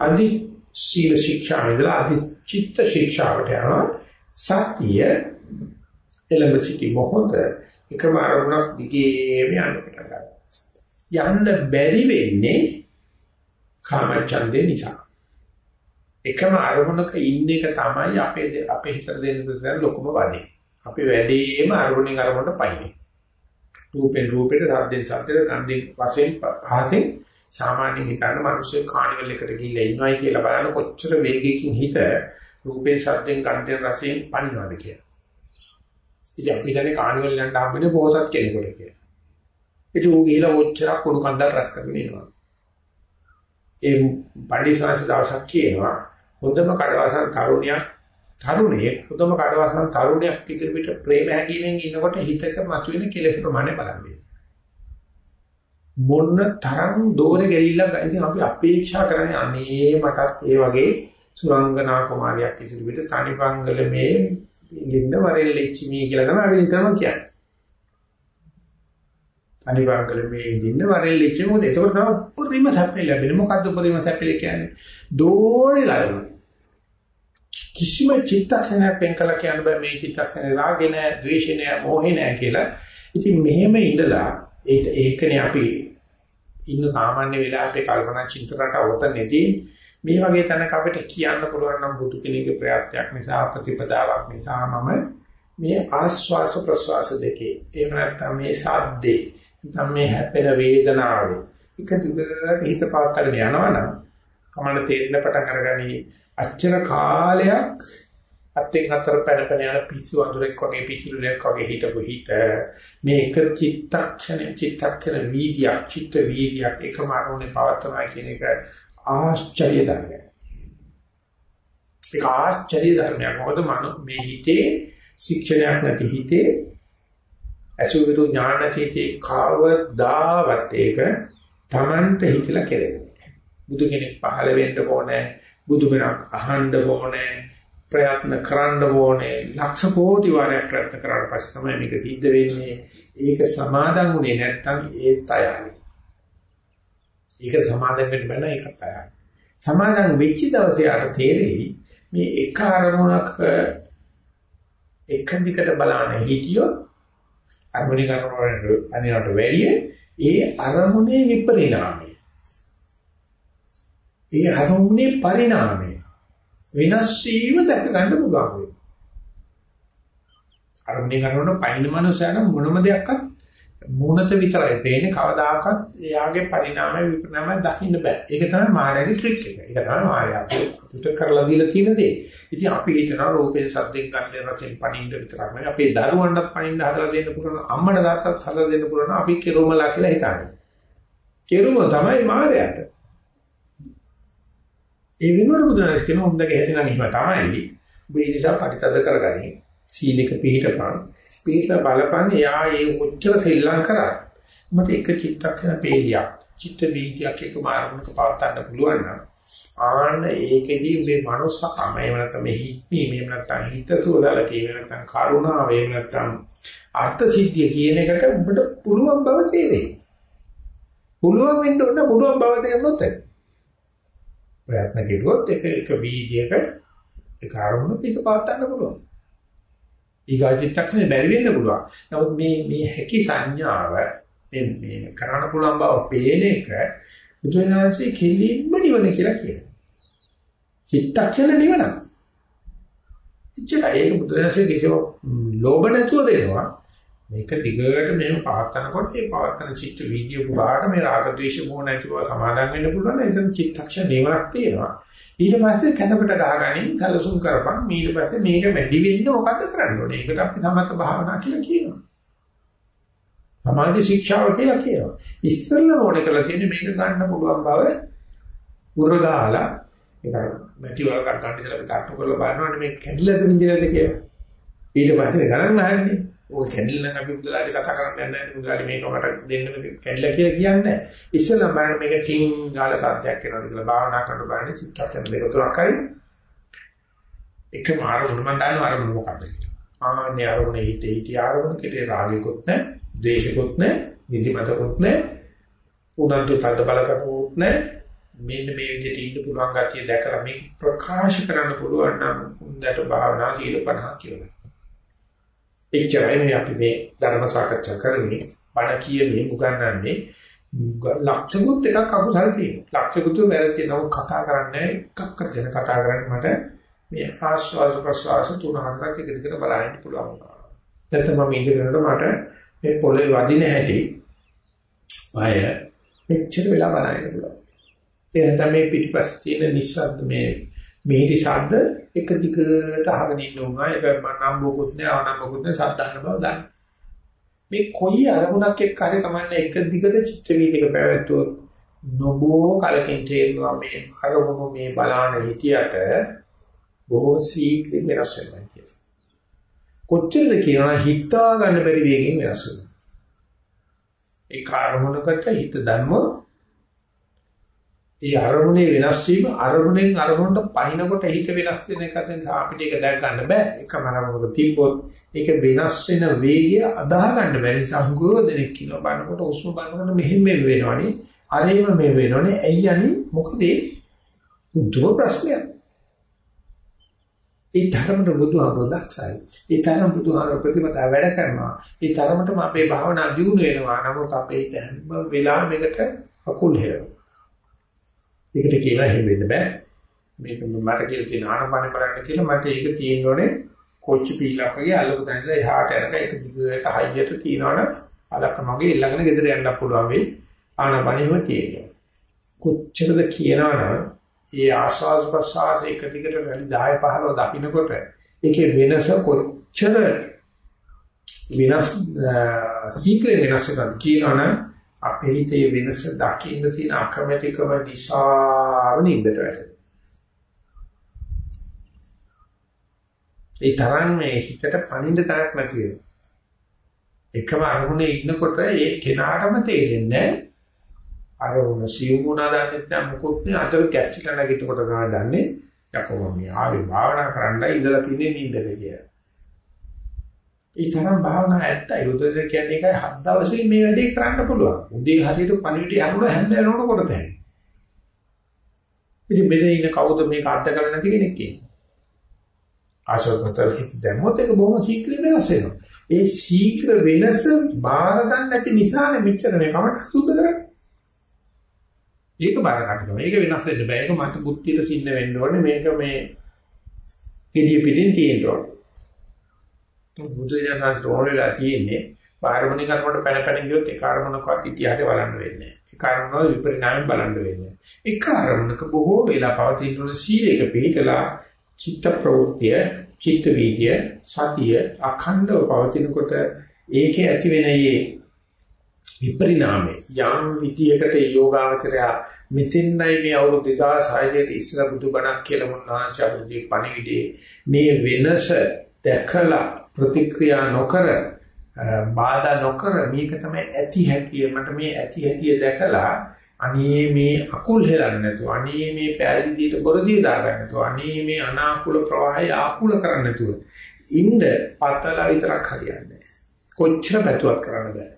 අදි සීල ශික්ෂා ඉඳලා අදි චිත්ත ශික්ෂාවට යනවා. සතිය එළඹ සිටි මොහොත එකම අරමුණක් දිගේම යන්න පටන් ගන්නවා. යන්න බැරි වෙන්නේ කාමච්ඡන්දේ නිසා. එකම අරමුණක ඉන්න එක තමයි අපේ අපේ හිතට දෙන්න දෙන ලොකුම වදේ. අපි වැඩිම අරමුණෙන් අරමුණට පයින්නේ. රූපෙන් රූපෙට, ශබ්දෙන් ශබ්දෙට, ගන්ධෙන් වශයෙන් පහතෙන් සාමාන්‍ය හිතන්න මිනිස්සු කානිවල් එකට ගිහිල්ලා ඉන්නවයි කියලා බලන කොච්චර වේගයකින් හිත රූපෙන්, ශබ්දෙන්, ගන්ධෙන්, රසයෙන් පනිනවද කියලා. ඉතින් අපි දැනේ කානිවල් යන්න හම්බෙන්නේ පොහසත් කෙනෙකුට කියලා. ඉතින් ඌ ගිහිලා ඔච්චරක් කුණු කන්දල් රස කරගෙන එනවා. ඒ පඬිස්සවාස දවසක් කියනවා හොඳම කඩවසන් තරුණියක් තරුණියෙක් හොඳම කඩවසන් තරුණියක් ඉදිරියට ප්‍රේම හැඟීමෙන් ඉන්නකොට හිතක මතුවෙන කෙලෙස් ප්‍රමාණය බලන්න. මොන්න තරම් දෝරේ ගෙලිලා ඉතින් අපි අපේක්ෂා කරන්නේ අනේ මටත් ඒ වගේ සුරංගනා කුමාරියක් ඉදිරියට තනිපංගල මේ ඉන්න වරෙල් ලෙච්චිමී කියලා තමයි අපි නිතරම කියන්නේ. අනිවාර්යයෙන්ම මේ ඉන්න වරෙල් ලෙච්ච මොකද එතකොට තමයි උපරිම සැපේ ලැබෙන්නේ මොකද්ද උපරිම සැපේ කියන්නේ දෝණේ ගලන කිසිම චිත්තක්ෂණයක් වෙන් කළ කියන්න බෑ මේ චිත්තක්ෂණේ රාගේ නෑ ද්වේෂේ නෑ මෝහේ නෑ කියලා. ඉතින් මෙහෙම ඉඳලා ඒකනේ අපි ඉන්න සාමාන්‍ය වෙලාවට කල්පනා චින්තනට අවත නැති මේ වගේ තැනක අපිට කියන්න පුළුවන් නම් බුදු කෙනෙකුගේ ප්‍රයත්නයක් නිසා ප්‍රතිපදාවක් නිසා මම මේ ආස්වාස ප්‍රස්වාස දෙකේ එහෙම නැත්නම් මේ සාද්දේ නැත්නම් මේ හැපෙන වේදනාවේ එක දිගට හිත පාත්තගෙන යනවනම් කමන තේරෙන පටන් අරගනි. අච්චර කාලයක් අත්ෙන් අතර පැන පැන යන පිස්සු අඳුරෙක් වගේ පිස්සුලෙක් වගේ හිටපු හිත මේ එක චිත්තක්ෂණ චිත්තක්ෂණ වීදියක් චිත්ත වීදියක් එකම අරමුණේ පවත්වනවා කියන එක ආශ්චර්ය ධර්මයක්. ඒක ආශ්චර්ය ධර්මයක්. මොකද මේ හිතේ ශික්ෂණයක් නැති හිතේ අසුවිතු ඥානතිතේ කවදාවත් ඒක Tamanට හිතලා කෙරෙන්නේ. බුදු කෙනෙක් පහළ වෙන්න ඕනේ, බුදු කෙනෙක් අහන්න ඕනේ, ප්‍රයත්න කරන්න ඕනේ. ලක්ෂ කෝටි වාරයක් ප්‍රයත්න කරාට පස්සේ තමයි මේක සිද්ධ වෙන්නේ. ඒක සමාදන් වුණේ නැත්නම් ඒත් අයයි. ඒක සමාදන් වෙන්න බෑ ඒකත් අයයි. සමාදන් වෙච්ච දවසේ ආට තේරෙයි මේ එක අරමුණක එක දිගට බලන්නේ හිටියොත් අරමුණේ කරනවට අනිනට වැඩිය ඒ අරමුණේ විපරිණාමය. ඒ අරමුණේ පරිණාමය වෙනස් වීම දැක ගන්න පුළුවන් වෙනවා. අරමුණේ කරනකොට පයින් මනුස්සයන මොනම දෙයක්වත් මූණත විතරයි පේන්නේ කවදාකවත් එයාගේ පරිණාමය විපරිණාමය දකින්න බෑ. ඒක තමයි මායාවේ ට්‍රික් එක. ඒක තමයි මායාව අපිට කරලා දීලා තියෙන දේ. ඉතින් අපි හිතනවා රූපෙන් සද්දෙන් ගන්ධයෙන් රසෙන් පණින්න විතරක් නෙවෙයි අපේ දරුවන්ටත් පණින්න හදලා දෙන්න පුළුවන් අම්මට තාත්තට හදලා දෙන්න පුළුවන් අපි කෙරුමලා කියලා හිතන්නේ. කෙරුම තමයි මායාවට. ඒ වෙනුවට බුදුරජාණන් කියන හොඳගේ හැටි නම් එහෙම තමයි. ඔබ ඒ නිසා ප්‍රතිතද කරගනි. සීලික පිළිපදපන්. පිළිලා බලපන් එයා ඒ උච්චර සෙල්ලම් කරා. මට එක චිත්තක්ෂණ පේලියක්. චිත්ත වීතියක් එක මාර්ගමක පවත්න්න පුළුවන් නම් ආන්න ඒකෙදී මේ මනුස්සකම එහෙම නැත්නම් මේ හික්මී එහෙම නැත්නම් හිතතුවදල කියන නැත්නම් කරුණාව එහෙම නැත්නම් අර්ථ සිද්ධිය කියන එකට ඔබට පුළුවන් බව තේරෙයි. පුළුවන් වෙන්න ඕන පුළුවන් බව තේරුනොත් ඇති. ප්‍රයත්න කෙරුවොත් එක එක බීජයක ඒ කාර්මුණු පිට පාත් ගන්න පුළුවන්. ඊගාචිත්තක්ෂණේ බැරි වෙන්න පුළුවන්. නමුත් මේ මේ හැකි සංඥාව මේ මේ කරන්න පුළුවන් බව පේන එක බුදුරජාණන්සේ කෙලින්ම නිවන කියලා කියනවා. චිත්තක්ෂණ නිවන. ඉච්චරයි ඒක බුදුරජාණන්සේ කිසිම ලෝභ නැතුව දෙනවා. මේක දිගට මෙහෙම පවත්නකොට මේ පවත්න චිත්ත වීදිය පුරාට මේ රාග ද්වේෂ මොහ නැතිව සමාදන් වෙන්න පුළුවන්. එතන චිත්තක්ෂණ නිවනක් තියෙනවා. ඊට පස්සේ කැඳපට ගහගනින් සැලසුම් කරපන්. ඊට පස්සේ මේක වැඩි වෙන්න මොකද්ද කරන්න ඕනේ? ඒකට අපි සමත භාවනා කියලා කියනවා. සමාධි ශික්ෂාව කියලා කියනවා. ඉස්සෙල්ලා ඕනේ කරලා තියෙන්නේ මේක ගන්න පුළුවන් බව උරගාලා ඒක මැටි වලක් ගන්න ඉස්සෙල්ලා අපි තට්ටු කරලා බලනවානේ මේ කැඩිලාද විඳිලාද කියලා. ඊට පස්සේ ගණන් අහන්නේ. ඔය කැඩිලා නම් අපි මුදලාලි කතා කරන්නේ නැහැ මුදලාලි මේක මට දෙන්න කැඩිලා කියලා කියන්නේ. ඉස්සෙල්ලා බලන්න මේක කිං ගාලා සත්‍යයක් වෙනවද කියලා භාවනා කරනකොට බලන්නේ චිත්තචන දෙක තුනක් හරි. එකම ආරමුණ මම දන්නවා ආරමුණ මොකක්ද ආන්නේ ආරමුණ හිතේ හිතේ ආරමුණ කෙරේ රාගෙකුත් නැහැ ද්වේෂෙකුත් නැහැ නිදිමතකුත් නැහැ උනන්දු තල්ද බලකකුත් නැහැ. මෙන්න මේ විදිහට ඉන්න පුළුවන් ගැතිය දැකලා මේ ප්‍රකාශ කරන්න පුළුවන් නම් හොඳට භාවනා සීල 50 කියලා. එච්චරයි මේ අපි මේ ධර්ම සාකච්ඡා කරන්නේ. බණ කියමින් උගන්වන්නේ ලක්ෂකුත් එකක් අකුසල් තියෙනවා. ලක්ෂකුත් වැරදි නම කතා කරන්නේ එකක් ගැන කතා කරන්නේ මට මේ ආස්වාද ප්‍රසවාස තුන හතරක් එක දිගට බලන්න පුළුවන් නැත්නම් මම ඉඳගෙනට මට මේ පොළේ වදින හැටි අය මෙච්චර වෙලා බලන්න පුළුවන්. ඒ නැත්නම් මේ පිටිපස්ස තියෙන නිස්සද්ද මේ මිහිරි ශබ්ද එක දිගට අහගෙන ඉන්න උනා ඒක නම් මොකුත් නෑ ආනම් මොකුත් නෑ සද්ධාන බව දන්න. මේ කොයි අරමුණක් එක්ක හරි කමන්නේ එක දිගට චිත්ත වීදික පැවැත්වුවොත් නොබෝ කලකින් තේරෙනවා මේ අරමුණු මේ බලාන හිතියට බොහෝ සීක්‍රෙන් වෙනස් වෙනවා කියලා. කොච්චරද කියනවා හිතා ගන්න බැරි වේගෙන් වෙනස් වෙනවා. ඒ කාර්මුණකට හිත දැම්මොත් ඒ අරමුණේ වෙනස් වීම අරමුණෙන් අරමුණට පහිනකොට හිත වෙනස් වෙන එකට නිසා අපිට ඒක දැක ගන්න බෑ. එකම අරමුණක තිබ්බොත් ඒක වෙනස් වෙන වේගය අදාහ ගන්න බැරි නිසා හුඟව දෙනෙක් කියනවා බලනකොට උස්ම බලනකොට මෙහෙම මේ වෙනවනේ. අරේම මේ වෙනවනේ. ඇයි යන්නේ? මොකද ඒ දුර ප්‍රශ්නයක්. ඒ තරමට බුදුහාමුදුරුවෝ දක්ෂයි. ඒ තරම බුදුහාමුදුරුවෝ ප්‍රතිපදා වැඩ කරනවා. ඒ තරමටම අපේ භාවනා දියුණු වෙනවා. නමුත් අපේ හැම වෙලාවෙකට අකුල් හේරෙනවා. ඒකට කියනවා එහෙම වෙන්න බෑ. මේක මට කියලා තියෙන ආනපාන කරන්න කියලා මට ඒක තියෙනෝනේ කොච්චි පීලක් වගේ අල්ලපු තැනට එහාට යනක ඒක දිගට හයියට තියනවනම් අදක මගේ ඊළඟන ගෙදර යන්න පුළුවන් වෙයි ආනපානෙම තියෙනවා. කොච්චරද කියනවනම් ඒ ආස්වාද ප්‍රසආස එක දිගට වැඩි 10 15 දකින්නකොට ඒකේ වෙනස කොච්චර විනාශ සීක්‍රේ වෙනස එකක් කියනවනම් අපේ හිතේ වෙනස දකින්න තියෙන අකමැතිකම නිසා නින්දට වැටෙනවා. ඒ තරම් මේ හිතට පණින්න තරක් නැති වෙනවා. එකම අරමුණේ ඉන්නකොට ඒ කෙනාටම තේරෙන්නේ අරමුණ සියුමුණා දන්නෙත් නැහැ මොකොත් නේ අතර කැස්ටිලා නැගිටකොට ගන්න දන්නේ යකෝ මේ ආවේ භාවනා කරන්න ඉඳලා තින්නේ නින්දට කියලා. ඒ තරම් භාවනා ඇත්තයි. උදේ කියන්නේ ඒකයි හත් දවසේ මේ වැඩේ කරන්න පුළුවන්. උදේ හරියට පණිවිඩය අහුණා හැන්ද වෙනකොට කොට තැයි. ඉතින් මෙතන ඉන්න කවුද මේක අර්ථ කරන්නේ නැති කෙනෙක් කියන්නේ. ආශෝකතර හිත දැම්මොත් ඒක බොහොම ශීක්‍ර වෙනස් වෙනවා. ඒ ශීක්‍ර වෙනස බාර ගන්න නැති නිසානේ මෙච්චර මේ කමට සුද්ධ කරන්නේ. ඒක බාර ගන්නවා. ඒක වෙනස් වෙන්න බෑ. ඒක මට බුද්ධියට සින්න වෙන්න ඕනේ. මේක මේ gediya pitin තියෙන්න ඕනේ. බුදුජානක ඕනෙලා තියෙන්නේ පාරමණික කරනකොට පැන පැන ගියොත් ඒ කාර්මණකවත් ඉතිහාසය බලන්න වෙන්නේ නැහැ. ඒ කාර්මණ විපරිණාමය බලන්න වෙන්නේ. ඒ කාර්මණක බොහෝ වෙලා පවතින උන සීලයක පිළිතලා චිත්ත ප්‍රවෘත්තිය, චිත්ත වීර්ය, සතිය අඛණ්ඩව පවතිනකොට ඒකේ ඇති වෙන මේ විපරිණාමය යම් විදියකට යෝගාවචරය මෙතෙන්යි මේ අවුරුදු 2600 ඉස්සර බුදුබණක් කියලා මොනවාංශ අවුරුද්දේ පණිවිඩේ මේ වෙනස දැකලා ප්‍රතික්‍රියා නොකර බාධා නොකර මේක තමයි ඇති හැටිය මට මේ ඇති හැටිය දැකලා අනේ මේ අකුල් හෙලන්නේ නැතුව අනේ මේ පෑදීදියට බොරදී දාගන්න නැතුව අනේ මේ අනාකූල ප්‍රවාහය ආකූල කරන්න නැතුව ඉන්න පතලා විතරක් හරියන්නේ කොච්චර පැතුවක් කරන්න බෑ.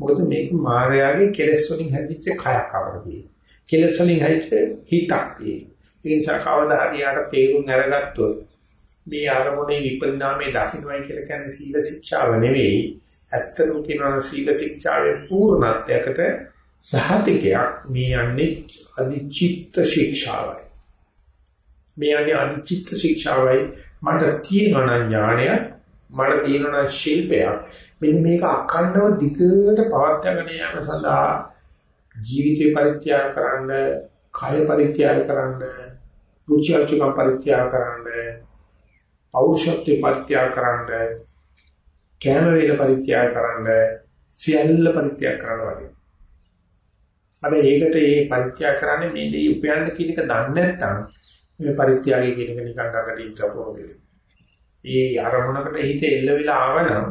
මොකද මේක මායාවේ කෙලෙස් වලින් හැදිච්ච කයක් අවරදී කෙලෙස් වලින් හැදිච්ච හිතක් තියෙන ඒ නිසා කවදා හරි යාට තේරුම් අරගත්තොත් මේ අරමුණේ විපරිණාමයේ දකින්නයි කියලා කියන්නේ සීල ශික්ෂාව නෙවෙයි. ඇත්තම කියනවා සීල ශික්ෂාවේ පූර්ණත්වයකට සහතිකයක් මේ යන්නේ අදිචිත්ත ශික්ෂාවයි. මේ යන්නේ අදිචිත්ත ශික්ෂාවයි මට තියෙනවා ඥානය මට තියෙනවා ශිල්පයක්. මෙන්න මේක අඛණ්ඩව දිගට පවත්වාගෙන යාම සඳහා ජීවිතේ පරිත්‍යාග කරන්න, කය පරිත්‍යාග කරන්න, රුචි අරුචිකම් පරිත්‍යාග කරන්න, පෞරුෂත්ව පරිත්‍යාග කරන්න, කෑම වේල පරිත්‍යාග කරන්න, සියල්ල පරිත්‍යාග කරන්න වගේ. හැබැයි ඒකට මේ පරිත්‍යාග කරන්නේ මේ දේ උපයන්න කියන එක දන්නේ නැත්නම් මේ පරිත්‍යාගය කියන එක නිකන් ගඟට ඉච්චපොරෝගේ. ඒ අරමුණකට හිත එල්ල වෙලා ආවනම්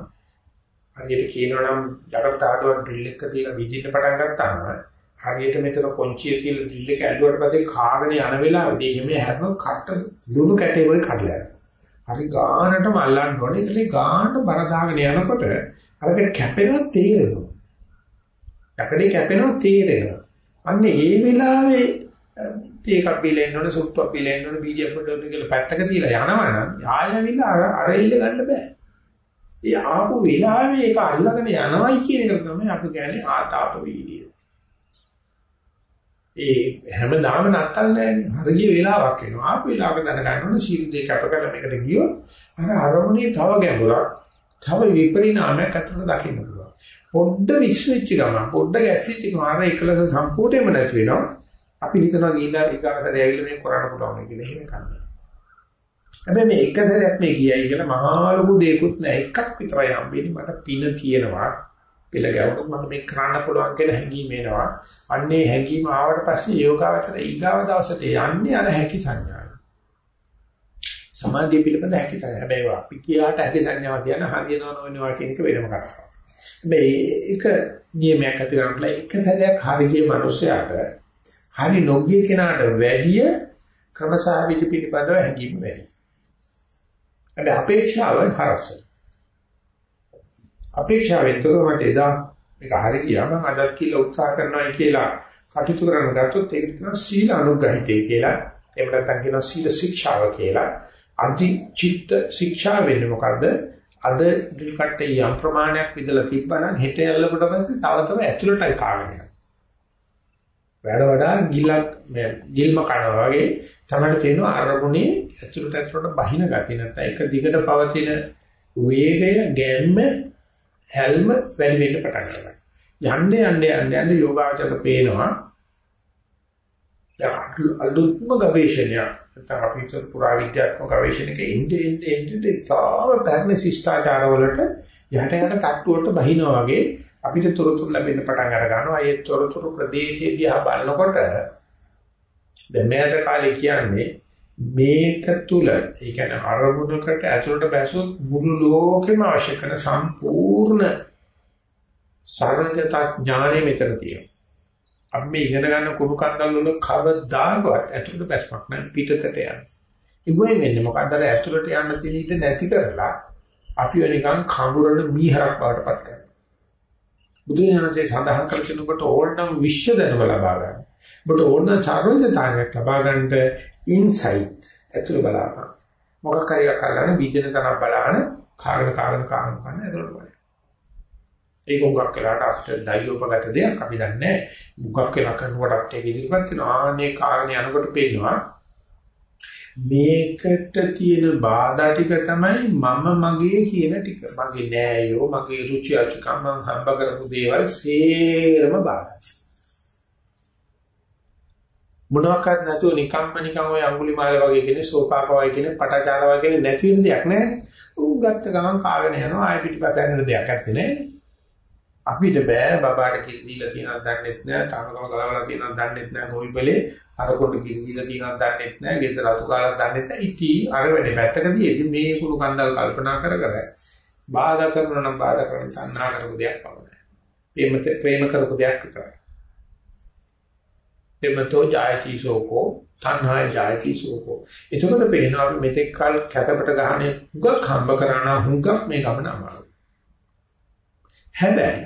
හරියට කියනවනම් යකට තාඩුවක් ඩ්‍රිල් එක තියලා විදින්න පටන් ගත්තාම හරියට මෙතන කොන්චිය කියලා ඩ්‍රිල් එක ඇල්ලුවට පස්සේ කාගෙන යන වෙලාවදී එමේ හැරෙන කට ලුණු කැටේ වගේ කඩලා හරි ගානටම අල්ලන්න ඕනේ. ඒකලේ ගානට බර දාගෙන යනකොට අරක කැපෙනවා තේරෙනවා. කැපෙන්නේ කැපෙනවා තේරෙනවා. අන්න ඒ වෙලාවේ තේකක් බිලෙන්න ඕනේ, සුප්පක් බිලෙන්න ඕනේ, බීජයක් පොඩ්ඩක් කියලා පැත්තක තියලා යනවනම් ආයෙත් අර අර එල්ල ගන්න බෑ. ඒ ආපු වෙලාවේ ඒක අල්ලගෙන යනවයි කියන එක තමයි අපි කියන්නේ ආතාප වීර්යය. ඒ හැමදාම නත්තල් නෑනේ. හරිය වෙලාවක් එනවා. ආපු වෙලාවක දැනගන්න ඕනේ සීල දෙක අප කරලා මේකට ගියොත් අර අරමුණේ තව ගැඹුරක්, තව විපරිණාමයක් අතට දකින්න පුළුවන්. පොඩ්ඩ විශ්වෙච්ච ගමන්, පොඩ්ඩ ගැසිච්ච ගමන් අර එකලස සම්පූර්ණයෙන්ම නැති වෙනවා. අපි හිතනවා ගිහිල්ලා ඊගාසරේ ඇවිල්ලා මේක කරන්න පුළුවන් කියලා. එහෙම කරන්නේ. හැබැයි මේ එක සැරයක් මේ ගියයි කියලා මහා ලොකු දෙයක්වත් නෑ. එකක් විතරයි හම්බෙන්නේ මට පින තියෙනවා. පෙළ ගැවුනොත් මට මේක කරන්න පුළුවන් කියලා හැඟීම එනවා. අන්නේ හැඟීම ආවට පස්සේ යෝගාවචර ඊගාව දවසට යන්නේ අර හැකි සංඥාව. සමාධිය පිළිබඳ හැකි සංඥා. හැබැයි අපි කියාට හැකි සංඥාව තියන හරියනව නොවෙනවා කියන එක වෙනම කතාවක්. හැබැයි ඒක නියමයක් ඇති කරලා එක සැරයක් හරියේ මිනිස්සයාට හරි නොගිය කෙනාට වැඩිය ක්‍රමසහ විදි පිළිබඳව හැඟීම වැඩි. හැබැයි අපේක්ෂාව හරස. අපේක්ෂාවෙන් තොරව මට එදා මේක හරි ගියා මම අදත් කියලා උත්සාහ කරනවායි කියලා කටයුතු කරන ගත්තොත් ඒක කියනවා සීල අනුග්‍රහිතේ කියලා. එහෙම නැත්නම් කියනවා සීල ශික්ෂාව කියලා. අධි චිත්ත ශික්ෂා වෙන්නේ මොකද්ද? අද ඩ්‍රිල් කට්ටේ යම් ප්‍රමාණයක් විදලා තිබ්බනම් හෙට යල්ලකොට පස්සේ තව තව ඇතුළටයි කාගෙන යනවා. වැඩ වඩා ගිලක් ගිල්ම කනවා වගේ තමයි තේනවා අරමුණේ ඇතුළට ඇතුළට බහින ගතිය නැත්නම් එක දිගට පවතින වේගය ගැම්ම හැල්ම වැඩි වෙන්න පටන් ගන්නවා. යන්න යන්න යන්න යන්න යෝගාචරයට පේනවා. අලුත්ම ගවේෂණය නැත්නම් අපි හිත පුරා විද්‍යාත්මක ගවේෂණයක ඉන්නේ ඉන්නේ ඉන්නේ තාම පැරණි ශිෂ්ටාචාර වලට යහට යට තට්ටුවට බහිනවා වගේ අපිට තොරතුරු ලැබෙන්න පටන් අර ගන්නවා. ඒ තොරතුරු ප්‍රදේශයේදී ආ බලනකොට දැන් මෑත කාලේ කියන්නේ මේක තුල ඒ කියන්නේ අරමුණකට ඇතුළට බැසුත් මුළු ලෝකෙම අවශ්‍ය කරන සම්පූර්ණ සරණජත ඥානෙ මෙතන තියෙනවා. අපි මේ ඉගෙන ගන්න කුණු කන්දල් වල කවදාකවත් ඇතුළට බැස්මක් නැහැ පිටතට යන. ඉගොයි වෙන්නේ මොකද අර ඇතුළට යන්න තියෙන ඉඩ නැති කරලා අපි වෙනිකන් කඹුරන මීහරක් බවට පත් කරනවා. බුදුරජාණන්සේ සඳහන් කළ කෙනෙකුට ඕනනම් විශ්ව දැනුම ලබා ගන්න. ඔබට ඕන සර්වඥතාවයක් ලබා ගන්නට ඉන්සයිට් ඇතුළ බලන්න. මොකක් හරි කරගන්න බීජන තරම් බලහන කාගෙන කාගෙන කාගෙන කරන ඇතුළට බලන්න. ඒක උගක් වෙලාට අපිට දයෝපගත දෙයක් අපි දන්නේ මුගක් වෙලා කරනකොට අපිට ඉදිරිපත් වෙන ආනේ කාරණේ යනකොට පේනවා මේකට තියෙන බාධා ටික තමයි මම මගේ කියන ටික. මගේ නෑයෝ, මගේ රුචි අරුචිකම් මම හම්බ කරපු දේවල් සේරම බාධා. මොනවාක්වත් නැතුව නිකම්ම නිකම් ඔය අඟුලිමාල වගේ කෙනෙක්, සෝපාක වගේ කෙනෙක්, පටාචාර වගේ කෙනෙක් නැති වෙන දෙයක් නෑනේ. ඌ ගත්ත ගමන් කාගෙන යනවා ආයෙ පිටිපස්ස යන දෙයක් නැත්තේ නෑනේ. අපිට බෑ බබාට කිරි දීලා තියෙනවද දන්නෙත් නෑ, තාමකම ගලවලා තියෙනවද දන්නෙත් නෑ, ගොවිපලේ අර කොට කිරි දීලා තියෙනවද දන්නෙත් නැහැ. ගෙදර අතු කාලක් දන්නෙත් නැහැ. ඉතින් අර වැඩේ පැත්තකදී මේ කුණු කන්දල් කල්පනා කර කර බාධා කරනවා නම් බාධා කරන සංහා කරපු දෙයක් පමණයි. ප්‍රේමත ප්‍රේම කරපු දෙයක් විතරයි. එමතෝ ජායති සෝකෝ තණ්හාය ජායති සෝකෝ. එතකොට පේනවා මෙතෙක් කල කැතපට ගහන්නේ හුඟක් හම්බ කරනා හුඟක් මේ ගමන අමාරුයි. හැබැයි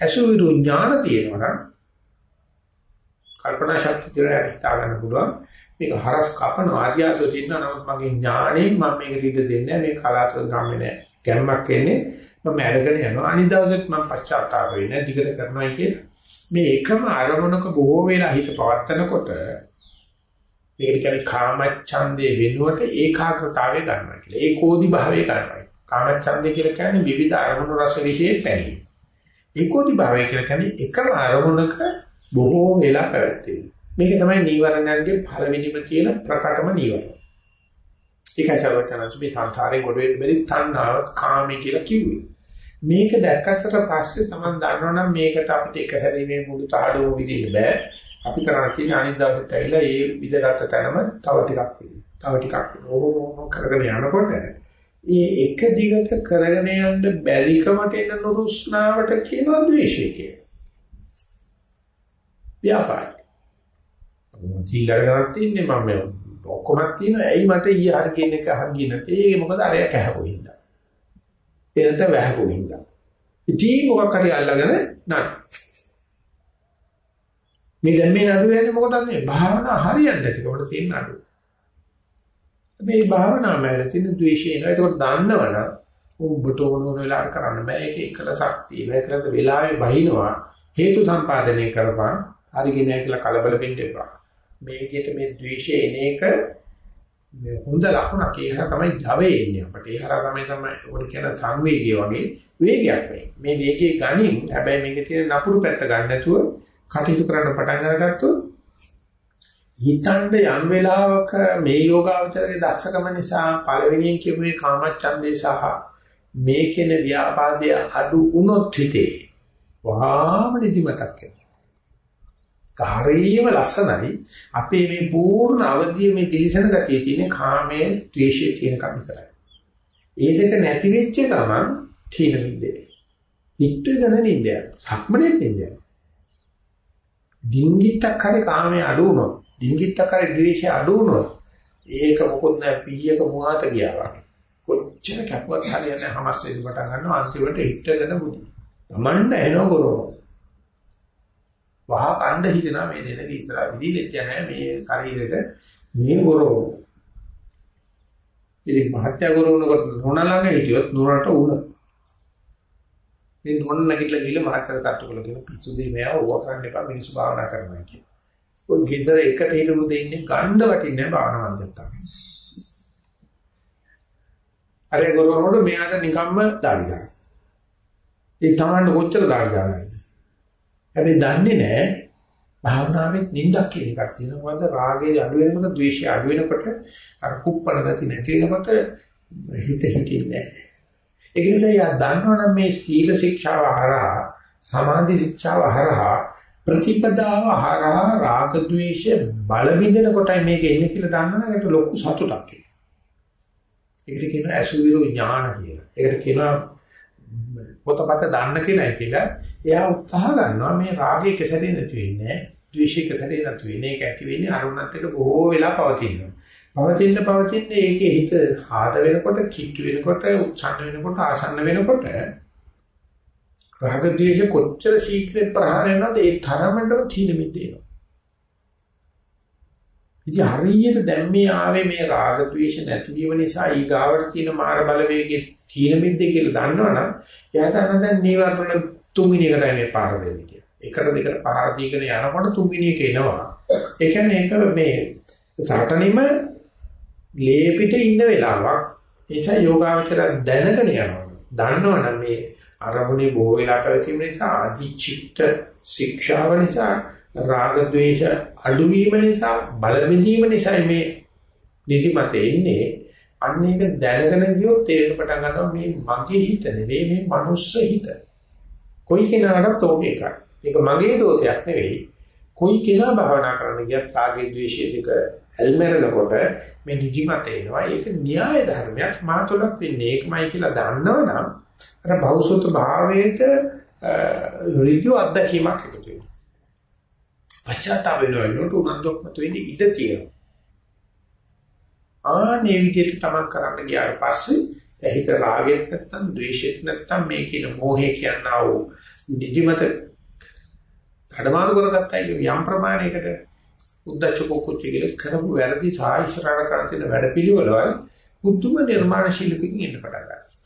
අසුවිරු ඥාන තියෙනවා නම් කල්පනා ශක්තිය කියලා හිතා ගන්න පුළුවන්. මේක හරස් කපන ආර්යයතෝ තියෙනවා නමුත් මගේ ඥාණයෙන් මම මේකට ඉඩ දෙන්නේ මේ කලාතුරකින් ගම්මේ නෑ ගැම්මක් එන්නේ මම අරගෙන යනවා. අනිත් දවසෙත් මම පශ්චාත්තාප වෙන්නේ දිගට කරනවායි කියලා. මේ එකම අරමුණක බොහෝ වෙලා හිත පවත්තනකොට මේකට කියන්නේ කාමච්ඡන්දේ වෙනුවට ඒකාග්‍රතාවය ගන්නවා කියලා. ඒකෝදි භාවය ගන්නවා. කාමච්ඡන්දේ කියලා කියන්නේ විවිධ අරමුණු රස විශේෂ පැනීම ඒකෝදි භාවය කියලා කියන්නේ එකම අරමුණක බොහෝ වෙලා පැවැත්වීම මේක තමයි නීවරණයන්ගේ පළවෙනිම තියෙන ප්‍රකටම නීවරණ. ඒකයි සර්වචනස් මේ සංසාරේ කොට වෙන්න බැරි තණ්හාව කාමී කියලා කිව්වේ. මේක දැක්කට පස්සේ තමයි දන්නවනම් මේකට අපිට එක හැරීමේ මුළු තාඩුව විදින්න බෑ. අපි කරණ තියෙන අනිත් දවසට ඇවිල්ලා ඒ විදගත තැනම තව ටිකක් තව ටිකක් ඕම කරගෙන යනකොට ඒ එක දිගට කරගෙන යන්න බැරිකමට එන නුරුස්නාවට කියනවා ද්වේෂය කියලා. ව්‍යාපාරය. සීල් අරගෙනක් තින්නේ මම මේ ඔක්කොම තියෙනවා. ඇයි මට ඊය හරි කියන එක හරිය නැත්තේ? ඒක මොකද අරය කැහපො හින්දා. ඒ නැත්නම් වැහපො හින්දා. ඉතින් මොකක් හරි අල්ලගෙන නඩ. මේ දැන් මේ නඩු යන්නේ මොකටද මේ භාවනා හරියන්නේ නැතිකොට තියෙන නඩු. මේ භාවනා මෑර තියෙන ද්වේෂය නේද? ඒකට දන්නවනම් ඔබට ඕන ඕන වෙලාවට කරන්න බෑ. ඒක එකලසක් තියෙනවා. එකලස වෙලාවේ බහිනවා. හේතු සම්පාදනය කරපන්. හරියන්නේ නැහැ කියලා කලබල වෙන්න එපා. මේ විදිහට මේ ද්වේෂය එන එක මේ හොඳ ලකුණක් ඒ හරහා තමයි ජවයේ එන්නේ අපට ඒ හරහා තමයි තමයි ඔකට කියන සංවේගය වගේ වේගයක් මේ මේ වේගයේ ගණින් හැබැයි මේකේ තියෙන නපුරු පැත්ත ගන්න නැතුව කටයුතු කරන්න පටන් අරගත්තොත් හිතන්න යම් වෙලාවක මේ යෝගාවචරයේ දක්ෂකම නිසා පළවෙනියෙන් කියපු මේ කාමච්ඡන්දේ සහ මේ කියන ව්‍යාපාදයේ අඩු වුණොත් හිතේ වහාම නිදිමතක් එනවා හරියම ලස්සනයි. අපේ මේ පූර්ණ අවධිය මේ තිලිසන ගතිය තියෙන කාමයේ ද්වේෂයේ තියෙන කම විතරයි. ඒ දෙක නැති වෙච්ච ගමන් තීන මිද්දේ. හිටගෙන නින්දය. සක්මනේ නින්දය. ඩිංගිත්තක් හරි කාමයේ අඩු වුණොත්, ඩිංගිත්තක් හරි ද්වේෂය අඩු වුණොත් ඒක මොකොත් නැහැ පීයක මුවාත ගියා වගේ. කොච්චර කැපුවත් හරියන්නේ හමස් වෙන්න පටන් ගන්නවා අන්තිමට හිටගෙන බුදු. Tamanda එනවා කරෝ. වහ කණ්ඩ හිතනවා මේ දෙන ඉස්සරහ විදිලෙච්ච නැහැ මේ ශරීරෙට මේ ගොරව. ඉතින් මහත්ය ගොරවනකොට නොන ළඟ හිටියොත් නොනට උණ. මේ නොන නැගිටලා ගිහලා මහත්යට තට්ටු කළා කියන පිස්සු දෙය මෙයා ඕවා කරන්න එපා මිනිස්සු භාවනා කරනවා කියන. ඔය ගෙදර එකට හිටමු දෙන්නේ ගණ්ඩ වටින්නේ භාවනා මන්දත්තා. අර ගොරවනකොට මෙයාට නිකම්ම දාඩි ගන්න. ඒ තමන්ට කොච්චර දාඩි ගන්නද? හැබැයි දන්නේ නැහැ භාවනාවෙත් නිින්දක් කියන එකක් තියෙනවා. මොකද රාගය අඩු වෙනකොට ද්වේෂය අඩු වෙනකොට අර කුප්පල ගති නැති වෙනකොට හිත හිතින්නේ නැහැ. ඒක නිසා යා දන්නවනම් මේ සීල ශික්ෂාව හරහා සමාධි ශික්ෂාව හරහා ප්‍රතිපදාව හරහා රාග ද්වේෂ බල බින්දන කොටයි මේක එන්නේ කියලා දන්නවනම් ඒක ලොකු සතුටක් ඒක. ඒකට කියනවා අසුවිරු ඥාන කියලා. ඒකට කියනවා පොතපත දන්න කෙනයි කියලා එයා උත්සාහ ගන්නවා මේ රාගය කෙසරේ නැති වෙන්නේ ද්වේෂය කෙසරේ නැති වෙන්නේ ඒක ඇති වෙන්නේ අරුණත් එක බොහෝ වෙලා පවතිනවා පවතින පවතින ඒකේ හිත ආද වෙනකොට කිට්ටු වෙනකොට උච්ඡන්න වෙනකොට ආසන්න වෙනකොට රාග ද්වේෂ කොච්චර ශීක්‍රේ ප්‍රහාර වෙනවද ඒ තරමටම තීන මිදේනවා ඉතින් හරියට දැන් මේ ආවේ මේ රාග ද්වේෂ නැතිවීම නිසා ඊගාවට තියෙන මාර බලවේගයේ තීන මිද්දේ කියලා දන්නවනම් එයා දන්න දැන් නීවරණ තුන්වෙනි එකටයි මේ පාර දෙන්නේ කියලා. එකට දෙකට පාර දීගෙන යනකොට තුන්වෙනි එක එනවා. ඒ කියන්නේ ඒක මේ සාටනෙම ලේපිට ඉන්න වෙලාවක් ඒසයි යෝගාවචර දැනගෙන යනවා. දන්නවනම් මේ අරමුණේ බොහෝ වෙලා පැවතීම නිසා අධිචිත්ත ශික්ෂාව නිසා රාග ద్వේෂ අඩුවීම නිසා බල විදීම නිසා මේ නිදිමත එන්නේ අන්න ඒක දැනගෙන ගියොත් තේරෙන්න පටන් ගන්නවා මේ මගේ හිත නෙවෙයි මේ මනුස්ස හිත. කොයි කෙනාටත් ඕක එකයි. ඒක මගේ දෝෂයක් නෙවෙයි. කොයි කෙනා භාවනා කරන්න ගියත් රාගයේ ද්වේෂයේ දෙක ඇල්මරනකොට මේ නිදිමත එනවා. ඒක න්‍යාය ධර්මයක් මාතොලක් වෙන්නේ ඒකමයි කියලා දන්නවනම් අර භෞසුත භාවයේට ඍජු අත්දැකීමක් එකතු වෙනවා. පශ්චාත්තාප වෙනවා නෝට උනන්දුවක් මත වෙන්නේ ඉඳ තියෙනවා. ආනේ විදිහට තමන් කරන්න ගියාට පස්සේ හිත රාගෙත් නැත්තම් ද්වේෂෙත් නැත්තම් මේ කියන මෝහය කියනවා වූ නිදිමත කඩමාරු කරගත්තා යම් ප්‍රමාණයකට උද්දච්ච කුච්ච කියලා කරපු වැරදි සාහිශ්‍රාණ කරන තියෙන වැඩපිළිවෙලවල් බුද්ධම නිර්මාණශීලකකින් ඉන්න පටන් ගන්නවා.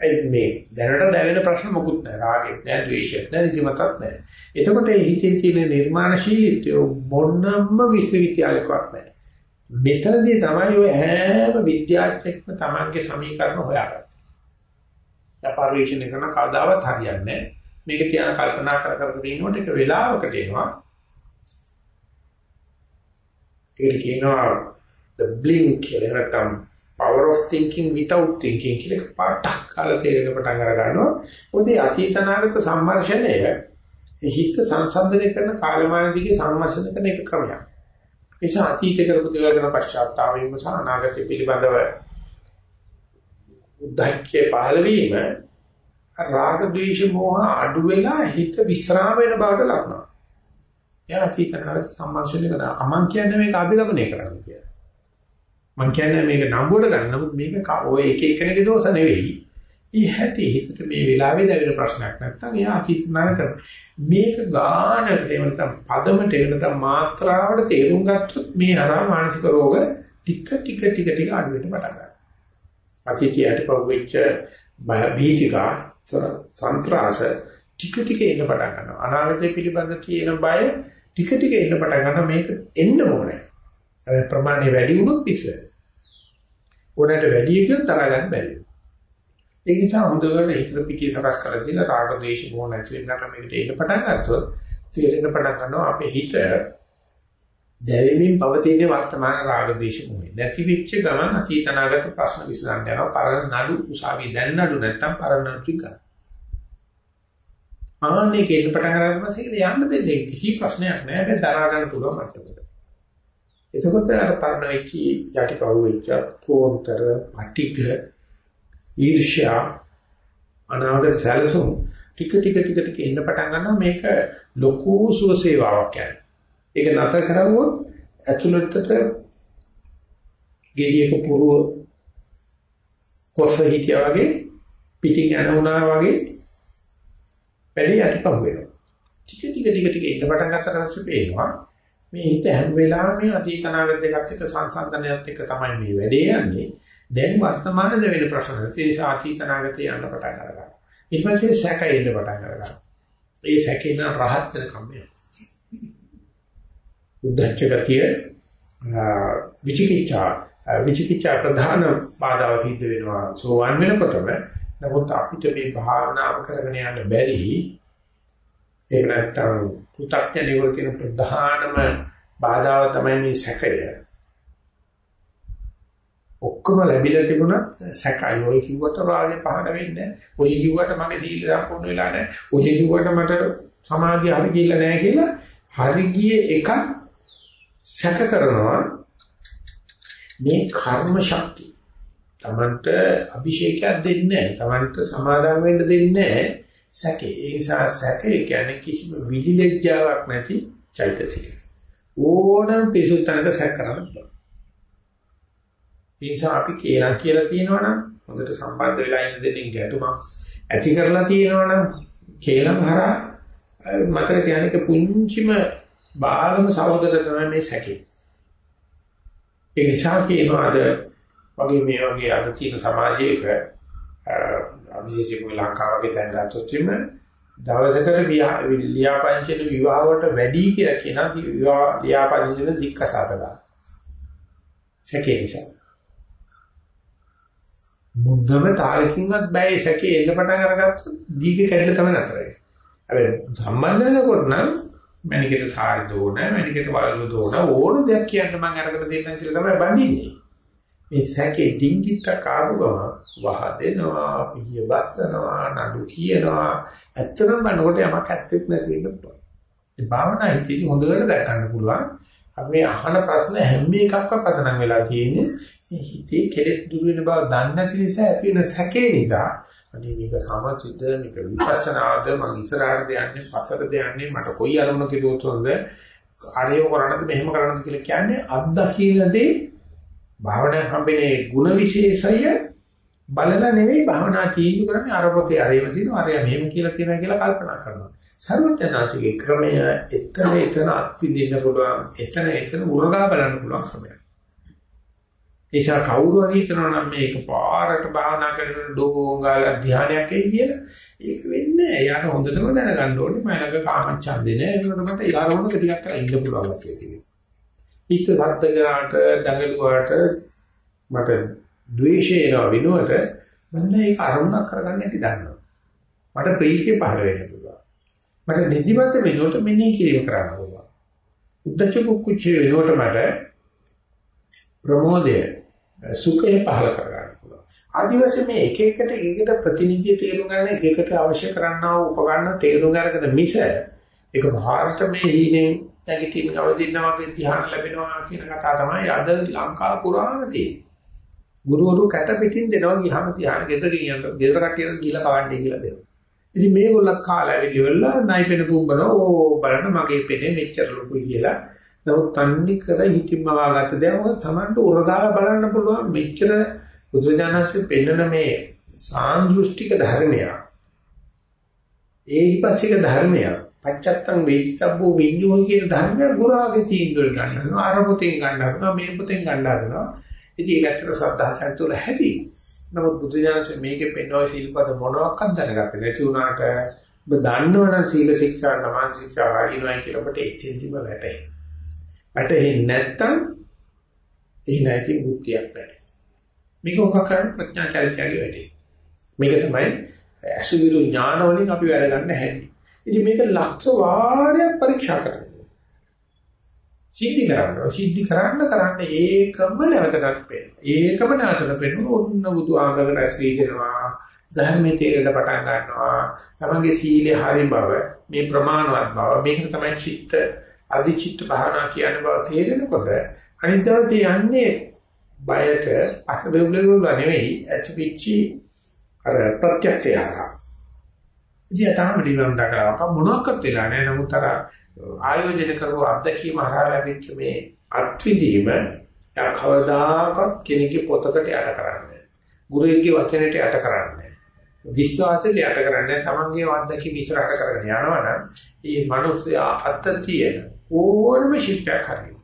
ඒ මේ දැනට දැවෙන ප්‍රශ්න මොකුත් නැහැ. රාගෙත් නැහැ, ද්වේෂෙත් නැහැ, නිදිමතත් නැහැ. එතකොට මේ හිතේ තියෙන නිර්මාණශීලීත්වය මොනම්ම විශ්වවිද්‍යාලයකවත් නැහැ. මෙතනදී තමයි ඔය හැම විද්‍යාඥයෙක්ම Tamange සමීකරණ හොයාගන්නේ. පරිශ්‍රණය කරන කවදාවත් හරියන්නේ නැහැ. මේක තියන කල්පනා කර කර ඉන්නකොට එක වෙලාවකට එනවා. ඒකට කියනවා the blink කියලා නැත්නම් power of thinking without thinking කියලා පාටක් කාලා තේරෙන පටන් අර ගන්නවා. මොකද අතීතනාගත සම්මර්ෂණය හිත සංසන්දනය කරන කාලමාන දිගේ සම්මර්ෂණය කරන එක ක්‍රමයක්. නිසා අතීත කරපු දේවල් ගැන පශ්චාත්තාප වීම සහ අනාගතය පිළිබඳව උද්දච්චය පහළ වීම රාග ద్వේෂ මෝහ අඩු වෙලා හිත විස්රාම වෙන බවට ලක්නවා. එයා අතීතනාගත සම්මර්ෂණය කරන අමන් කියන්නේ මේක අභිරමණය කරන්න කියලා. මං කියන්නේ මේක නම්බුවට ගන්න නමුත් මේක ඔය එක එකනගේ දෝෂ නෙවෙයි. ඊ හැටි හිතට මේ වෙලාවේ දැවෙන ප්‍රශ්නයක් නැත්තම් එයා අතීත නායක මේක ගානට එවනතම් පදමට එවනතම් මාත්‍රාවට තේරුම් ගත්තොත් මේ අරා මානසික රෝග ටික ටික ටික ටික අඩු වෙන්න පටන් ගන්නවා. අතීතයට පවෙච්ච බය බීතිකා සන්ත්‍රාස ටික ටික එන්න පටන් ගන්නවා. අනාගතය පිළිබඳ තියෙන බය ටික ටික එන්න පටන් ගන්නවා මේක එන්න ඕනේ. අර ප්‍රමාණය වැඩි වුණොත් පිස්සුයි. ඕනෑමට වැඩි එකක් තරහ ගන්න බැරි. ඒ නිසා හොඳට හිතට පිටි සකස් කරලා දීලා රාග ද්වේෂ මොහ නැති වෙනකම් මේකට එන්න පටන් ගත්තොත් තේරෙන්න පටන් ගන්නවා අපේ හිත දැවෙමින් පවතින වර්තමාන රාග ද්වේෂ මොහේ. නැති වෙච්ච ගමන් අතීත අනාගත ප්‍රශ්න විසඳන්න යනවා. පරණ නඩු උසාවිය දැන් නඩු නැත්තම් පරණ නඩු ටික. ආන්නේ කේන්න පටන් ගන්න පස්සේ යන්න දෙන්නේ කිසි ප්‍රශ්නයක් නැහැ. හැබැයි දරා ගන්න පුළුවන් මට්ටමකට එතකොට අර පරණ වෙච්ච යටිපහුව වෙච්ච කෝන්තර, පටිඝ, ඊර්ෂ්‍යා අනාගත සැලසුම් ටික ටික ටික ටික එන්න පටන් ගන්නවා මේක ලොකු සුවසේවාවක් කියන්නේ. ඒක නතර කරවුවොත් ඇතුළතට ගෙඩියක පුරුව කොස්ස හිටියා වගේ පිටින් යන උනා වගේ වැඩි යටිපහුව වෙනවා. ටික ටික ටික ටික එන්න පටන් ගන්නකොට පස්සේ පේනවා මේ හිත හැම වෙලාවෙම අතීත අනාගත දෙකත් එක්ක සංසන්දනයත් එක්ක තමයි මේ වැඩේ යන්නේ. දැන් වර්තමානද වෙන ප්‍රශ්න. ඒ නිසා අතීත අනාගතේ යන්න පටන් ගන්නවා. ඊට පස්සේ සැක එන්න පටන් ගන්නවා. ඒ සැකේන රහත් වෙන කම්මයි. උද්දච්ච ගතිය විචිකිච්ඡා විචිකිච්ඡා ප්‍රධාන බාධා සිද්ධ වෙනවා. සෝවන් වෙනකොටම නමුත් අපිට මේ භාවනාව කරගෙන යන්න බැරි ඒක නැත්තම් පු탁ඥයෝ කියන ප්‍රධානම බාධාව තමයි මේ සැකය. ඔක්කොම ලැබිලා තිබුණත් සැකයි. ඔය කිව්වට රාගේ පහළ වෙන්නේ නැහැ. ඔය කිව්වට මගේ සීල සම්පූර්ණ වෙලා නැහැ. ඔය කිව්වට මට සමාධිය හරි ගිල්ල නැහැ කියලා හරි ගියේ එකක් සැක කරනවා මේ කර්ම ශක්තිය. Tamanට අභිෂේකයක් දෙන්නේ නැහැ. Tamanට සමාදම් වෙන්න දෙන්නේ නැහැ. සැකේ. ඒ නිසා සැකේ කියන්නේ කිසිම විලිලැජ්ජාවක් නැති චෛතසික. ඕනම පිසුත්තනක සැක කරන්න පුළුවන්. ඒ නිසා අපි කියලා කියලා තියෙනවනම් හොඳට සම්බන්ධ වෙලා ඉන්න දෙන්නේ ගැටුමක් ඇති කරලා තියෙනවනම් කේලම් හරහා මතක තියානික පුංචිම බාලම සහෝදර තමයි මේ සැකේ. ඒ නිසා කියනවා අද වගේ මේ වගේ අද තියෙන සමාජයක විශේෂයෙන්ම ලංකාව වගේ තැන් ගත්තොත් එimhe දවසකට ලියාපදිංචින විවාහ වලට වැඩි කියලා කියනවා. විවාහ ලියාපදිංචින දික්කසාතලා සැකේ නිසා. මුන්නම තාලකින්වත් බෑ සැකේ එන්න පටන් අරගත්තොත් දීගේ කැඩලා තමයි නතර වෙන්නේ. හැබැයි සම්බන්ධ වෙනකොට නම් මැනිකට සාරි දෝන මැනිකට වලලු දෝන ඕන දෙයක් කියන්න මම අරකට දෙන්නම් කියලා තමයි බඳින්නේ. මේ සැකේ ඩිංගිත්ත කාරුගම වහ දෙනවා පිහිය බස්සනවා නඩු කියනවා ඇත්තටම බලනකොට යමක් ඇත්තෙත් නැති වෙන්න පුළුවන් ඒ භාවනා හිතේදී හොඳට දැක ගන්න පුළුවන් අපි මේ අහන ප්‍රශ්න හැම එකක්ම පදනම් වෙලා තියෙන්නේ. මේ හිතේ කෙලෙස් දුර වෙන බව දන්නේ නැති නිසා ඇති වෙන සැකේ නිසා. අනේ මේක සමචිද්ද මේක විපස්සනාද? මං ඉස්සරහට යන්නේ පස්සට යන්නේ මට කොයි අරමුණ කෙරුවොත් හොඳ? අරේව කරන්නද මෙහෙම කරන්නද කියලා කියන්නේ අත්දකින්නදී භාවනා හම්බෙන්නේ ಗುಣ විශේෂය බලලා නෙවෙයි භාවනා තීන්දුව කරන්නේ අර පොතේ අරේම තියෙනවා. අරයා මෙහෙම කියලා තියෙනවා කියලා කල්පනා කරනවා. සර්වඥාචිකේ ක්‍රමය එතන එතන අත්විඳින්න පුළුවන් එතන එතන උරගා බලන්න පුළුවන් ක්‍රමයක්. ඒසා කවුරු හරි හිතනවා නම් මේක පාරට භාවනා කරන ඩෝංගාල ධානයක් එයි කියලා ඒක වෙන්නේ නැහැ. යාට හොඳටම දැනගන්න ඕනේ මම ළඟ කාමච්ඡන්දේ නෑ. ඒකට මට ඊළඟට ටිකක් කරලා ඉන්න පුළුවන් වගේ හිත සද්ද කරාට දඟලුවාට මට ද්වේෂය එනවා විනුවට මම මේක අරමුණක් කරගන්න ඇති දන්නවා. මට ප්‍රීතිය පහළ වෙන්න පුළුවන්. මට නිදිමත වෙනකොට මෙනෙහි කිරීම කරන්න පුළුවන්. උද්දච්ච කුච්ච වෙනකොට මට ප්‍රමෝදය සුඛය පහළ කරගන්න පුළුවන්. ආදිවාසී මේ එක එකට එකකට ප්‍රතිනිධිය තේරුම් ගන්න එක එකට අවශ්‍ය කරන්නා වූ උපකරණ තේරුම් අරගෙන මිස ඒක භාරත මේ හීනෙන් නැගිටින අවදින්න වගේ ධ්‍යාන ලැබෙනවා කියන කතාව තමයි අද ලංකාව පුරාම තියෙන්නේ. ගුරුවරු කැට පිටින් දෙනවා ගියහම ධ්‍යාන ගෙදර ගියන්ට ගෙදර කට්ටියට ගිහලා කවන්නේ කියලා දෙනවා. ඉතින් මේගොල්ලෝ කාලා ඇවිල්ලා නයිපෙන පුම්බන ඕ බලන්න මගේ පෙනේ මෙච්චර ලොකුයි කියලා. නමුත් තන්නේ කර හිතින්ම වාගත්ත දේ මොකද Tamanට උරදාලා බලන්න පුළුවන් මෙච්චර බුදුජානකසේ පෙන්වන මේ සාන්දෘෂ්ටික ධර්මය. ඒහිපස්සික ධර්මය. පච්චත්තං වේචිතබ්බෝ විඤ්ඤෝ කියන ධර්මය ගුරාගේ තීන්දුව ගන්නවා. අරමුතෙන් ගන්නවා. මේ පුතෙන් ගන්නවා. ඉතින් ඒක ඇත්තට සද්ධා චරිතවල හැටි. නමුත් බුදුජානක මේකේ පෙන්වන සීල්පද මොනවාක්වත් දැනගත්තේ නැති වුණාට ඔබ දන්නවනම් සීල ශික්ෂා, සමාධි ශික්ෂා හරියනවා කියලා ඔබට එතෙන්දිම වැටේ. වැටෙන්නේ නැත්තම් එහි නැති බුද්ධියක් නැහැ. මේක ඔක කරන්නේ ප්‍රඥා චරිතයගේ වැඩේ. මේක තමයි අසුවිරු ඥාන වලින් අපි වැඩ ගන්න හැටි. ඉතින් මේක ලක්ෂ වාරයක් පරීක්ෂා කරන්න. සිද්ධි කරනවා. සිද්ධි කරන්න කරන්න ඒකම නැවතකට පේනවා. ඒකම නැවතට පේනවා. ඔන්න බුදු ආගමකට ඇසී දෙනවා. ධර්මයේ තේරෙන්න පටන් ගන්නවා. තමන්ගේ සීලේ හරි බව, මේ ප්‍රමාණවත් බව, මේක තමයි චිත්ත අධිචිත්ත භාවනා කියන බව තේරෙනකොට අනිද්දාට යන්නේ බයට අසබෙව්ලෙව්ල නෙවෙයි ඇතිවිච්චි අර ප්‍රත්‍යක්ෂය හරහා. ඉතින් තාම දිවන් දකලා මොනවාක්වත් වෙලා නැහැ. නමුත් අර ආයෝජන කරපු අත්දැකීම හරහා ලැබිච්ච මේ අත්විඳීම කවදාකවත් කෙනෙකුගේ පොතකට යට කරන්නේ ගුරුගේ වචනයට යට කරන්නේ විශ්වාසයට යට කරන්නේ තමන්ගේ අත්දැකීම ඉස්සරහට කරගෙන යනවනම් මේ මිනිස්සයා අත්ත තියෙන ඕනම ශිල්පයක් හරියි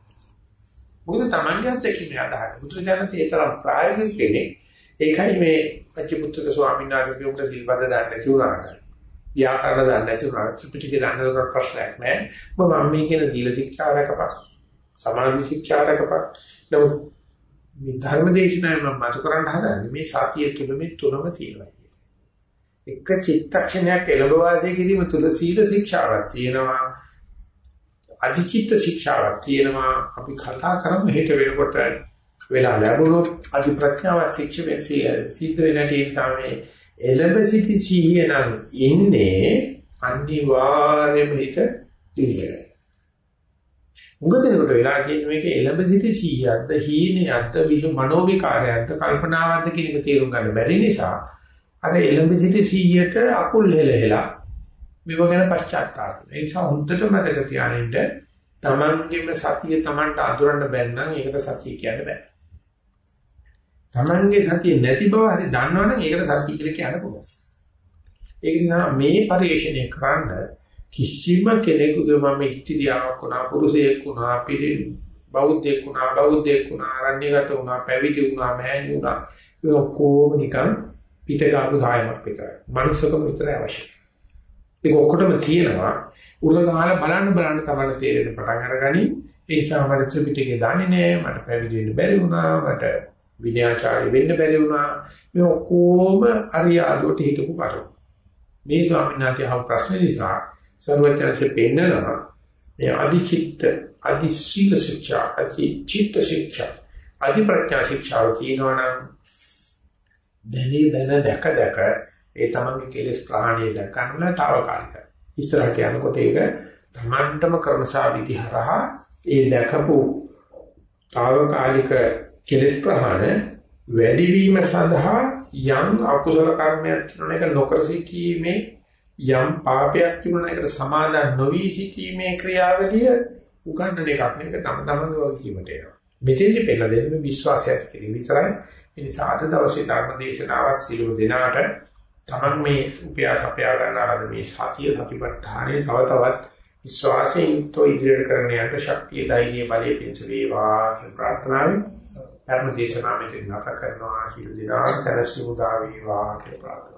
මොකද තමන්ගේ අත්දැකීම ආදාහන බුදුරජාණන් ඒ තරම් ප්‍රායෝගික කෙනෙක්. ඒකයි මේ අච්චුපුත්‍ර ස්වාමීන් වහන්සේ උඹට සිල්පද දාන්න නැති වුණාට ව්‍යාකරණ දන්නේ නැති උනාට ත්‍රිපිටකය දන්නේ නැතුව ප්‍රශ්නයක් නෑ. ඔබ මම මේ කියන දීල ශික්ෂා රැකපන්. සමාධි ශික්ෂා රැකපන්. නමුත් මේ ධර්ම දේශනාවේ මම මතු කරන්න හදන්නේ මේ සතිය තුළ මේ තුනම තියෙනවා. එක චිත්තක්ෂණයක් එළඹ වාසය කිරීම තුළ සීල ශික්ෂාවක් තියෙනවා. අධිචිත්ත ශික්ෂාවක් තියෙනවා. අපි කතා කරමු හෙට වෙනකොට වෙලා ලැබුණොත් අධි ප්‍රඥාව ශික්ෂා සිද්ධ වෙන තේ සමේ එළඹ සිටි සිහිය නම් ඉන්නේ අනිවාර්යයෙන්ම හිත දිවිදෙන. උගතේකට වෙලා තියෙන මේක එළඹ සිටි සිහියක්ද හීනයක්ද විලු මනෝවිකාරයක්ද කල්පනාවක්ද කියන එක තේරුම් ගන්න බැරි නිසා අර එළඹ සිටි සිහියට අකුල් හෙලහෙලා මේව ගැන පශ්චාත්තාප. ඒ නිසා හොඳට මතක තියාගන්න තමන්ගේම සතිය තමන්ට අඳුරන්න බැන්නම් ඒකට සතිය කියන්න බෑ. Tamange සතිය නැති බව හරි දන්නවනම් ඒකට සතිය කියලා කියන්න පුළුවන්. ඒක නිසා මේ පරිශ්‍රණය කරන්න කිසිම කෙනෙකුගේ මම ඉස්තිරියාවක් වුණා පුරුෂයෙක් වුණා පිළින් බෞද්ධයෙක් වුණා බෞද්ධයෙක් වුණා අරණ්‍යගත වුණා පැවිදි වුණා මෑණි වුණා ඒ ඔක්කොම නිකන් පිටකාපු සායමක් විතරයි. මනුස්සකම විතරයි අවශ්‍යයි. ඒක ඔක්කොටම තියෙනවා. උරගාල බලන්න බලන්න තමයි තේරෙන්න පටන් අරගනි. ඒ නිසා මට ත්‍රිපිටකේ දන්නේ නෑ. මට පැවිදි වෙන්න බැරි වුණා. මට විනයාචාර්ය වෙන්න බැරි වුණා. මේ ඔක්කොම අරියාදුවට හිතපු කරුණු. මේ ස්වාමීන් වහන්සේ අහපු ප්‍රශ්න නිසා සර්වඥාන්සේ පෙන්නනවා මේ අධිචිත්ත අධි සීල ශික්ෂා අධි චිත්ත ශික්ෂා අධි ප්‍රඥා ශික්ෂාව තියෙනවනම් දැනේ දැන දැක දැක ඒ තමන්ගේ කෙලෙස් ප්‍රහාණය දක්වන්න තාවකාලික. ඉස්සරහට යනකොට ඒක තමන්ටම ක්‍රමසා විදිහරහා ඒ දැකපු තාවකාලික කෙලෙස් ප්‍රහාණ වැඩි වීම සඳහා යම් අකුසල කර්මයක් තිබුණා ඒක නොකර සිටීමේ යම් පාපයක් තිබුණා ඒකට සමාදන් නොවි සිටීමේ ක්‍රියාවලිය උගන්නන එකක් නේද තම තමන්ගේ වගකීමට එනවා. මෙතෙන්දි පෙළ දෙන්නේ විශ්වාසය ඇති කිරීම විතරයි. ඒ නිසා අද දවසේ ධර්ම දේශනාවත් සිළු දෙනාට තමන් මේ උපයාස අපයා ගන්නාද මේ සතිය සතිපට්ඨානයේ තව තවත් විශ්වාසයෙන් තො ඉදිරියට කරන්න යන ශක්තිය ධෛර්යය බලය පිංස වේවා කියන ප්‍රාර්ථනාවෙන් ධර්ම දේශනා මෙතන නැත කරනවා ශිරු දිනා සරසිමුදා වේවා කියලා